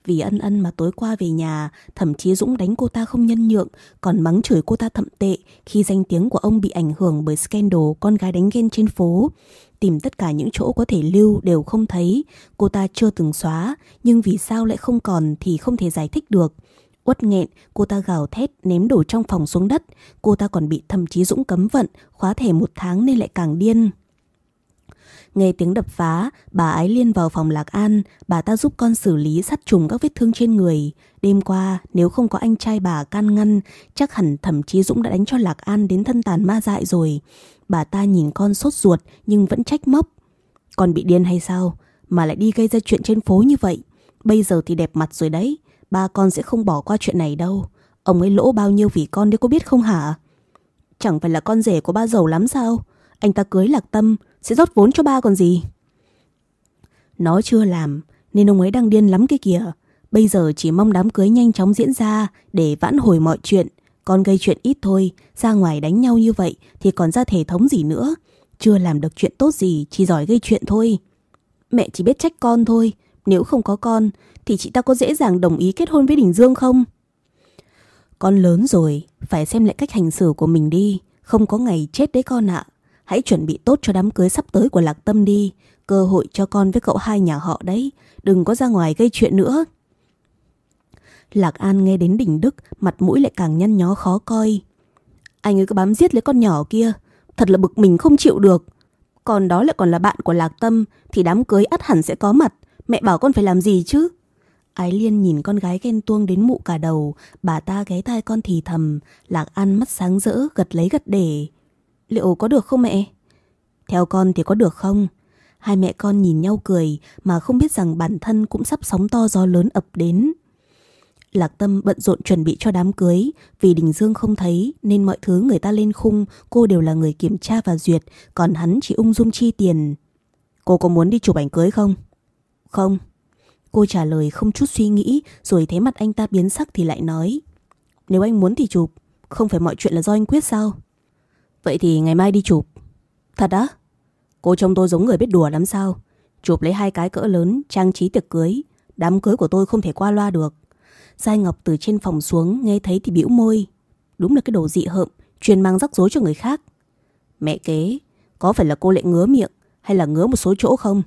Vì ân ân mà tối qua về nhà, thậm chí Dũng đánh cô ta không nhân nhượng, còn mắng chửi cô ta thậm tệ khi danh tiếng của ông bị ảnh hưởng bởi scandal con gái đánh ghen trên phố. Tìm tất cả những chỗ có thể lưu đều không thấy, cô ta chưa từng xóa, nhưng vì sao lại không còn thì không thể giải thích được. Uất nghẹn, cô ta gào thét ném đồ trong phòng xuống đất. Cô ta còn bị thậm chí Dũng cấm vận, khóa thẻ một tháng nên lại càng điên. Nghe tiếng đập phá, bà Ái Liên vào phòng Lạc An, bà ta giúp con xử lý sát trùng các vết thương trên người. Đêm qua, nếu không có anh trai bà can ngăn, chắc hẳn thậm chí Dũng đã đánh cho Lạc An đến thân tàn ma dại rồi. Bà ta nhìn con sốt ruột nhưng vẫn trách móc. Con bị điên hay sao? Mà lại đi gây ra chuyện trên phố như vậy. Bây giờ thì đẹp mặt rồi đấy. Ba con sẽ không bỏ qua chuyện này đâu. Ông ấy lỗ bao nhiêu vì con đấy có biết không hả? Chẳng phải là con rể của ba giàu lắm sao? Anh ta cưới Lạc Tâm sẽ rót vốn cho ba còn gì. Nó chưa làm nên ông ấy đang điên lắm cái kìa. Bây giờ chỉ mong đám cưới nhanh chóng diễn ra để vãn hồi mọi chuyện. Con gây chuyện ít thôi, ra ngoài đánh nhau như vậy thì còn ra thể thống gì nữa. Chưa làm được chuyện tốt gì, chỉ giỏi gây chuyện thôi. Mẹ chỉ biết trách con thôi, nếu không có con thì chị ta có dễ dàng đồng ý kết hôn với Đình Dương không? Con lớn rồi, phải xem lại cách hành xử của mình đi, không có ngày chết đấy con ạ. Hãy chuẩn bị tốt cho đám cưới sắp tới của Lạc Tâm đi, cơ hội cho con với cậu hai nhà họ đấy, đừng có ra ngoài gây chuyện nữa. Lạc An nghe đến đỉnh Đức, mặt mũi lại càng nhăn nhó khó coi. Anh ấy cứ bám giết lấy con nhỏ kia, thật là bực mình không chịu được. Còn đó lại còn là bạn của Lạc Tâm, thì đám cưới ắt hẳn sẽ có mặt. Mẹ bảo con phải làm gì chứ? Ái Liên nhìn con gái ghen tuông đến mụ cả đầu, bà ta ghé tai con thì thầm, Lạc An mắt sáng rỡ, gật lấy gật để. Liệu có được không mẹ? Theo con thì có được không? Hai mẹ con nhìn nhau cười mà không biết rằng bản thân cũng sắp sóng to gió lớn ập đến. Lạc Tâm bận rộn chuẩn bị cho đám cưới, vì Đình Dương không thấy nên mọi thứ người ta lên khung, cô đều là người kiểm tra và duyệt, còn hắn chỉ ung dung chi tiền. Cô có muốn đi chụp ảnh cưới không? Không. Cô trả lời không chút suy nghĩ, rồi thấy mặt anh ta biến sắc thì lại nói. Nếu anh muốn thì chụp, không phải mọi chuyện là do anh quyết sao? Vậy thì ngày mai đi chụp. Thật á? Cô trông tôi giống người biết đùa lắm sao? Chụp lấy hai cái cỡ lớn, trang trí tiệc cưới. Đám cưới của tôi không thể qua loa được. Giai Ngọc từ trên phòng xuống nghe thấy thì bĩu môi. Đúng là cái đồ dị hợm, truyền mang rắc rối cho người khác. Mẹ kế, có phải là cô lại ngứa miệng hay là ngứa một số chỗ không?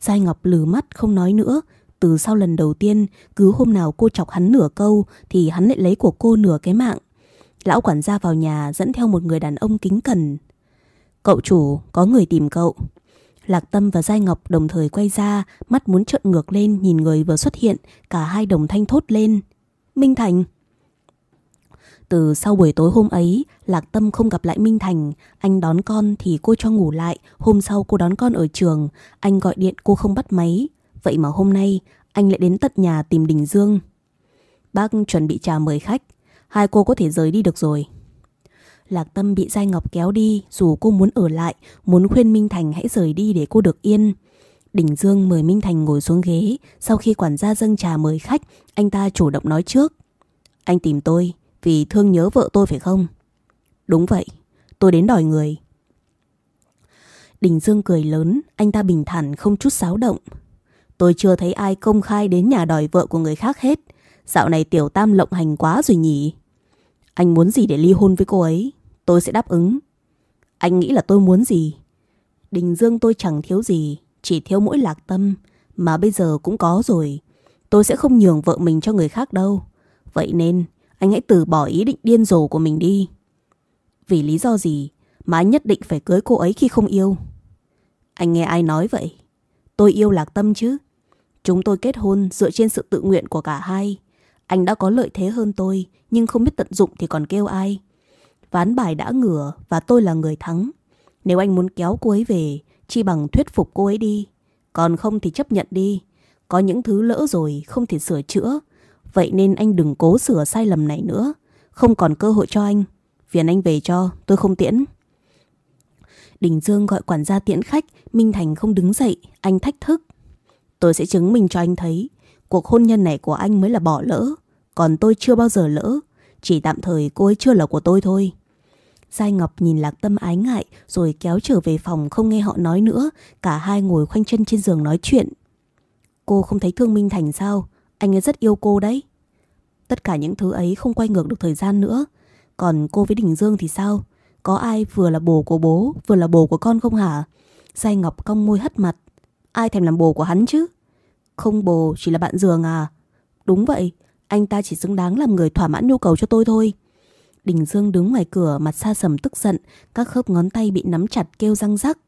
Giai Ngọc lừ mắt không nói nữa. Từ sau lần đầu tiên, cứ hôm nào cô chọc hắn nửa câu thì hắn lại lấy của cô nửa cái mạng. Lão quản gia vào nhà dẫn theo một người đàn ông kính cẩn. Cậu chủ, có người tìm cậu. Lạc Tâm và Giai Ngọc đồng thời quay ra, mắt muốn trợn ngược lên nhìn người vừa xuất hiện, cả hai đồng thanh thốt lên. Minh Thành! Từ sau buổi tối hôm ấy, Lạc Tâm không gặp lại Minh Thành. Anh đón con thì cô cho ngủ lại. Hôm sau cô đón con ở trường. Anh gọi điện cô không bắt máy. Vậy mà hôm nay, anh lại đến tận nhà tìm Đình Dương. Bác chuẩn bị trà mời khách. Hai cô có thể rời đi được rồi. Lạc Tâm bị Giai Ngọc kéo đi dù cô muốn ở lại, muốn khuyên Minh Thành hãy rời đi để cô được yên. Đình Dương mời Minh Thành ngồi xuống ghế, sau khi quản gia dâng trà mời khách, anh ta chủ động nói trước. Anh tìm tôi vì thương nhớ vợ tôi phải không? Đúng vậy, tôi đến đòi người. Đình Dương cười lớn, anh ta bình thản không chút xáo động. Tôi chưa thấy ai công khai đến nhà đòi vợ của người khác hết. Dạo này tiểu tam lộng hành quá rồi nhỉ? Anh muốn gì để ly hôn với cô ấy? Tôi sẽ đáp ứng. Anh nghĩ là tôi muốn gì? Đình Dương tôi chẳng thiếu gì, chỉ thiếu mỗi lạc tâm, mà bây giờ cũng có rồi. Tôi sẽ không nhường vợ mình cho người khác đâu. Vậy nên, anh hãy từ bỏ ý định điên rồ của mình đi. Vì lý do gì mà anh nhất định phải cưới cô ấy khi không yêu? Anh nghe ai nói vậy? Tôi yêu lạc tâm chứ. Chúng tôi kết hôn dựa trên sự tự nguyện của cả hai. Anh đã có lợi thế hơn tôi, nhưng không biết tận dụng thì còn kêu ai. Ván bài đã ngửa và tôi là người thắng. Nếu anh muốn kéo cô ấy về, chi bằng thuyết phục cô ấy đi. Còn không thì chấp nhận đi. Có những thứ lỡ rồi không thể sửa chữa. Vậy nên anh đừng cố sửa sai lầm này nữa. Không còn cơ hội cho anh. Phiền anh về cho, tôi không tiễn. Đình Dương gọi quản gia tiễn khách, Minh Thành không đứng dậy, anh thách thức. Tôi sẽ chứng minh cho anh thấy, cuộc hôn nhân này của anh mới là bỏ lỡ. Còn tôi chưa bao giờ lỡ, Chỉ tạm thời cô ấy chưa là của tôi thôi. Giai Ngọc nhìn Lạc Tâm ái ngại, Rồi kéo trở về phòng không nghe họ nói nữa, Cả hai ngồi khoanh chân trên giường nói chuyện. Cô không thấy thương Minh Thành sao? Anh ấy rất yêu cô đấy. Tất cả những thứ ấy không quay ngược được thời gian nữa. Còn cô với Đình Dương thì sao? Có ai vừa là bồ của bố, Vừa là bồ của con không hả? Giai Ngọc cong môi hất mặt. Ai thèm làm bồ của hắn chứ? Không bồ, chỉ là bạn giường à? Đúng vậy anh ta chỉ xứng đáng làm người thỏa mãn nhu cầu cho tôi thôi. Đình Dương đứng ngoài cửa mặt xa sầm tức giận, các khớp ngón tay bị nắm chặt kêu răng rắc.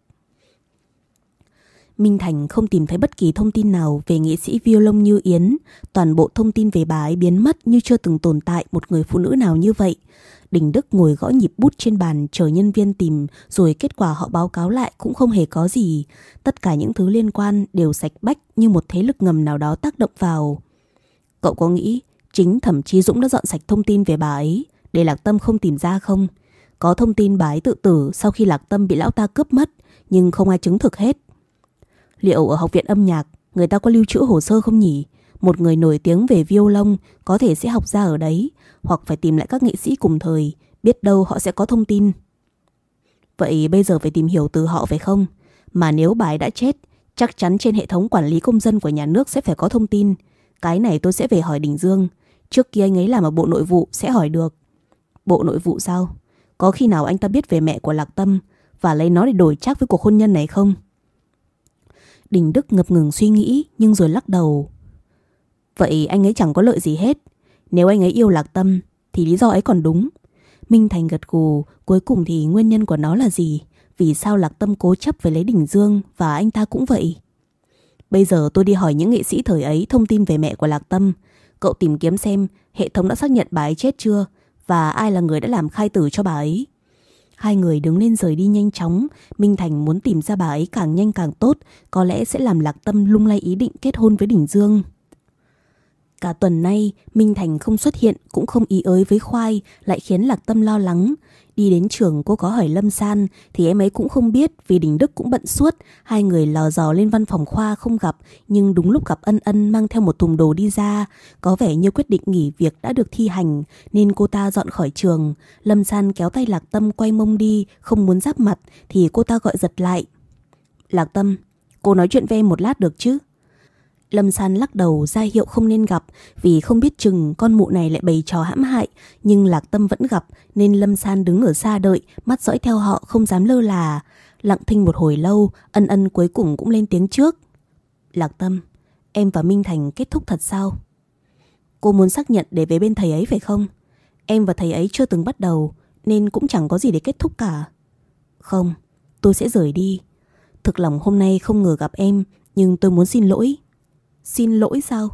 Minh Thành không tìm thấy bất kỳ thông tin nào về nghệ sĩ violon như Yến. Toàn bộ thông tin về bà ấy biến mất như chưa từng tồn tại một người phụ nữ nào như vậy. Đình Đức ngồi gõ nhịp bút trên bàn chờ nhân viên tìm rồi kết quả họ báo cáo lại cũng không hề có gì. Tất cả những thứ liên quan đều sạch bách như một thế lực ngầm nào đó tác động vào. Cậu có nghĩ chính thẩm chí Dũng đã dọn sạch thông tin về bà ấy để Lạc Tâm không tìm ra không? Có thông tin bà ấy tự tử sau khi Lạc Tâm bị lão ta cướp mất nhưng không ai chứng thực hết. Liệu ở học viện âm nhạc người ta có lưu trữ hồ sơ không nhỉ? Một người nổi tiếng về violon có thể sẽ học ra ở đấy hoặc phải tìm lại các nghệ sĩ cùng thời, biết đâu họ sẽ có thông tin. Vậy bây giờ phải tìm hiểu từ họ phải không? Mà nếu bà ấy đã chết, chắc chắn trên hệ thống quản lý công dân của nhà nước sẽ phải có thông tin. Cái này tôi sẽ về hỏi Đình Dương. Trước kia anh ấy làm ở Bộ Nội vụ sẽ hỏi được. Bộ Nội vụ sao? Có khi nào anh ta biết về mẹ của Lạc Tâm và lấy nó để đổi trác với cuộc hôn nhân này không? Đình Đức ngập ngừng suy nghĩ nhưng rồi lắc đầu. Vậy anh ấy chẳng có lợi gì hết. Nếu anh ấy yêu Lạc Tâm thì lý do ấy còn đúng. Minh Thành gật gù, cuối cùng thì nguyên nhân của nó là gì? Vì sao Lạc Tâm cố chấp với lấy Đình Dương và anh ta cũng vậy? Bây giờ tôi đi hỏi những nghệ sĩ thời ấy thông tin về mẹ của Lạc Tâm. Cậu tìm kiếm xem hệ thống đã xác nhận bà ấy chết chưa và ai là người đã làm khai tử cho bà ấy. Hai người đứng lên rời đi nhanh chóng. Minh Thành muốn tìm ra bà ấy càng nhanh càng tốt, có lẽ sẽ làm Lạc Tâm lung lay ý định kết hôn với Đình Dương. Cả tuần nay, Minh Thành không xuất hiện cũng không ý ới với Khoai, lại khiến Lạc Tâm lo lắng. Đi đến trường cô có hỏi Lâm San thì em ấy cũng không biết vì Đình Đức cũng bận suốt. Hai người lò dò lên văn phòng khoa không gặp nhưng đúng lúc gặp ân ân mang theo một thùng đồ đi ra. Có vẻ như quyết định nghỉ việc đã được thi hành nên cô ta dọn khỏi trường. Lâm San kéo tay Lạc Tâm quay mông đi không muốn giáp mặt thì cô ta gọi giật lại. Lạc Tâm, cô nói chuyện với em một lát được chứ? Lâm San lắc đầu ra hiệu không nên gặp vì không biết chừng con mụ này lại bày trò hãm hại. Nhưng Lạc Tâm vẫn gặp nên Lâm San đứng ở xa đợi, mắt dõi theo họ không dám lơ là. Lặng thinh một hồi lâu, ân ân cuối cùng cũng lên tiếng trước. Lạc Tâm, em và Minh Thành kết thúc thật sao? Cô muốn xác nhận để về bên thầy ấy phải không? Em và thầy ấy chưa từng bắt đầu nên cũng chẳng có gì để kết thúc cả. Không, tôi sẽ rời đi. Thực lòng hôm nay không ngờ gặp em nhưng tôi muốn xin lỗi. Xin lỗi sao?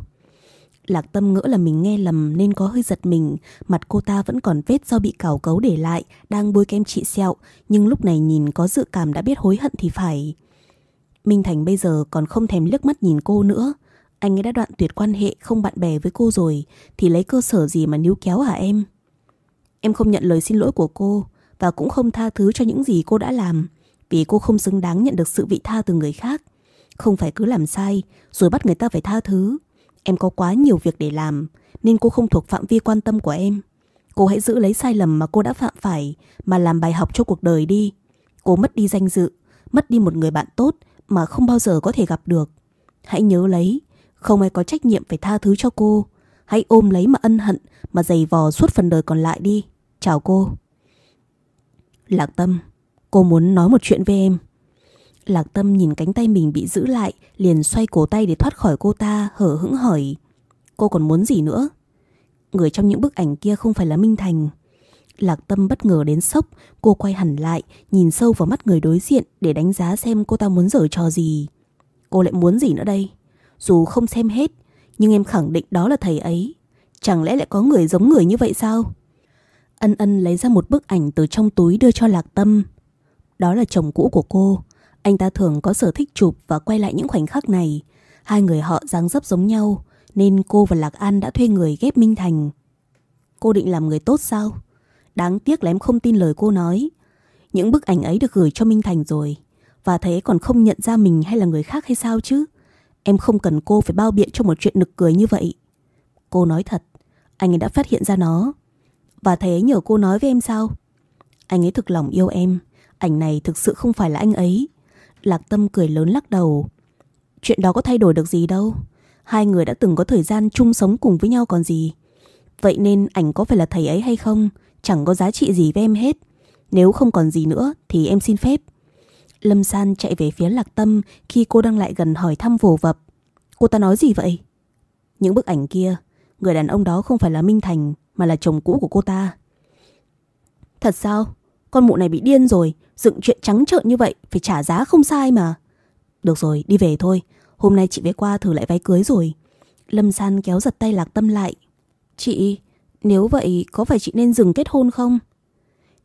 Lạc tâm ngỡ là mình nghe lầm nên có hơi giật mình, mặt cô ta vẫn còn vết do bị cào cấu để lại, đang bôi kem trị sẹo, nhưng lúc này nhìn có dự cảm đã biết hối hận thì phải. Minh Thành bây giờ còn không thèm liếc mắt nhìn cô nữa. Anh ấy đã đoạn tuyệt quan hệ không bạn bè với cô rồi, thì lấy cơ sở gì mà níu kéo hả em? Em không nhận lời xin lỗi của cô, và cũng không tha thứ cho những gì cô đã làm, vì cô không xứng đáng nhận được sự vị tha từ người khác. Không phải cứ làm sai, Rồi bắt người ta phải tha thứ. Em có quá nhiều việc để làm, Nên cô không thuộc phạm vi quan tâm của em. Cô hãy giữ lấy sai lầm mà cô đã phạm phải, Mà làm bài học cho cuộc đời đi. Cô mất đi danh dự, Mất đi một người bạn tốt Mà không bao giờ có thể gặp được. Hãy nhớ lấy, Không ai có trách nhiệm phải tha thứ cho cô. Hãy ôm lấy mà ân hận Mà giày vò suốt phần đời còn lại đi. Chào cô. Lạc Tâm, Cô muốn nói một chuyện với em. Lạc Tâm nhìn cánh tay mình bị giữ lại, liền xoay cổ tay để thoát khỏi cô ta, hở hững hỏi. Cô còn muốn gì nữa? Người trong những bức ảnh kia không phải là Minh Thành. Lạc Tâm bất ngờ đến sốc, cô quay hẳn lại, nhìn sâu vào mắt người đối diện để đánh giá xem cô ta muốn giở trò gì. Cô lại muốn gì nữa đây? Dù không xem hết, nhưng em khẳng định đó là thầy ấy. Chẳng lẽ lại có người giống người như vậy sao? Ân ân lấy ra một bức ảnh từ trong túi đưa cho Lạc Tâm. Đó là chồng cũ của cô. Anh ta thường có sở thích chụp và quay lại những khoảnh khắc này. Hai người họ dáng dấp giống nhau, nên cô và Lạc An đã thuê người ghép Minh Thành. Cô định làm người tốt sao? Đáng tiếc là em không tin lời cô nói. Những bức ảnh ấy được gửi cho Minh Thành rồi. Và thế còn không nhận ra mình hay là người khác hay sao chứ? Em không cần cô phải bao biện cho một chuyện nực cười như vậy. Cô nói thật, anh ấy đã phát hiện ra nó. Và thế nhờ cô nói với em sao? Anh ấy thực lòng yêu em. Ảnh này thực sự không phải là anh ấy. Lạc Tâm cười lớn lắc đầu. Chuyện đó có thay đổi được gì đâu. Hai người đã từng có thời gian chung sống cùng với nhau còn gì. Vậy nên ảnh có phải là thầy ấy hay không, chẳng có giá trị gì với em hết. Nếu không còn gì nữa thì em xin phép. Lâm San chạy về phía Lạc Tâm khi cô đang lại gần hỏi thăm vồ vập. Cô ta nói gì vậy? Những bức ảnh kia, Người đàn ông đó không phải là Minh Thành Mà là chồng cũ của cô ta Thật sao? Con mụ này bị điên rồi Dựng chuyện trắng trợn như vậy Phải trả giá không sai mà. Được rồi, đi về thôi. Hôm nay chị với qua thử lại váy cưới rồi. Lâm San kéo giật tay Lạc Tâm lại. Chị, Nếu vậy có phải chị nên dừng kết hôn không?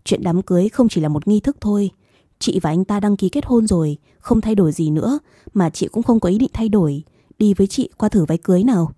Chuyện đám cưới không chỉ là một nghi thức thôi. Chị và anh ta đăng ký kết hôn rồi, Không thay đổi gì nữa, Mà chị cũng không có ý định thay đổi. Đi với chị qua thử váy cưới nào.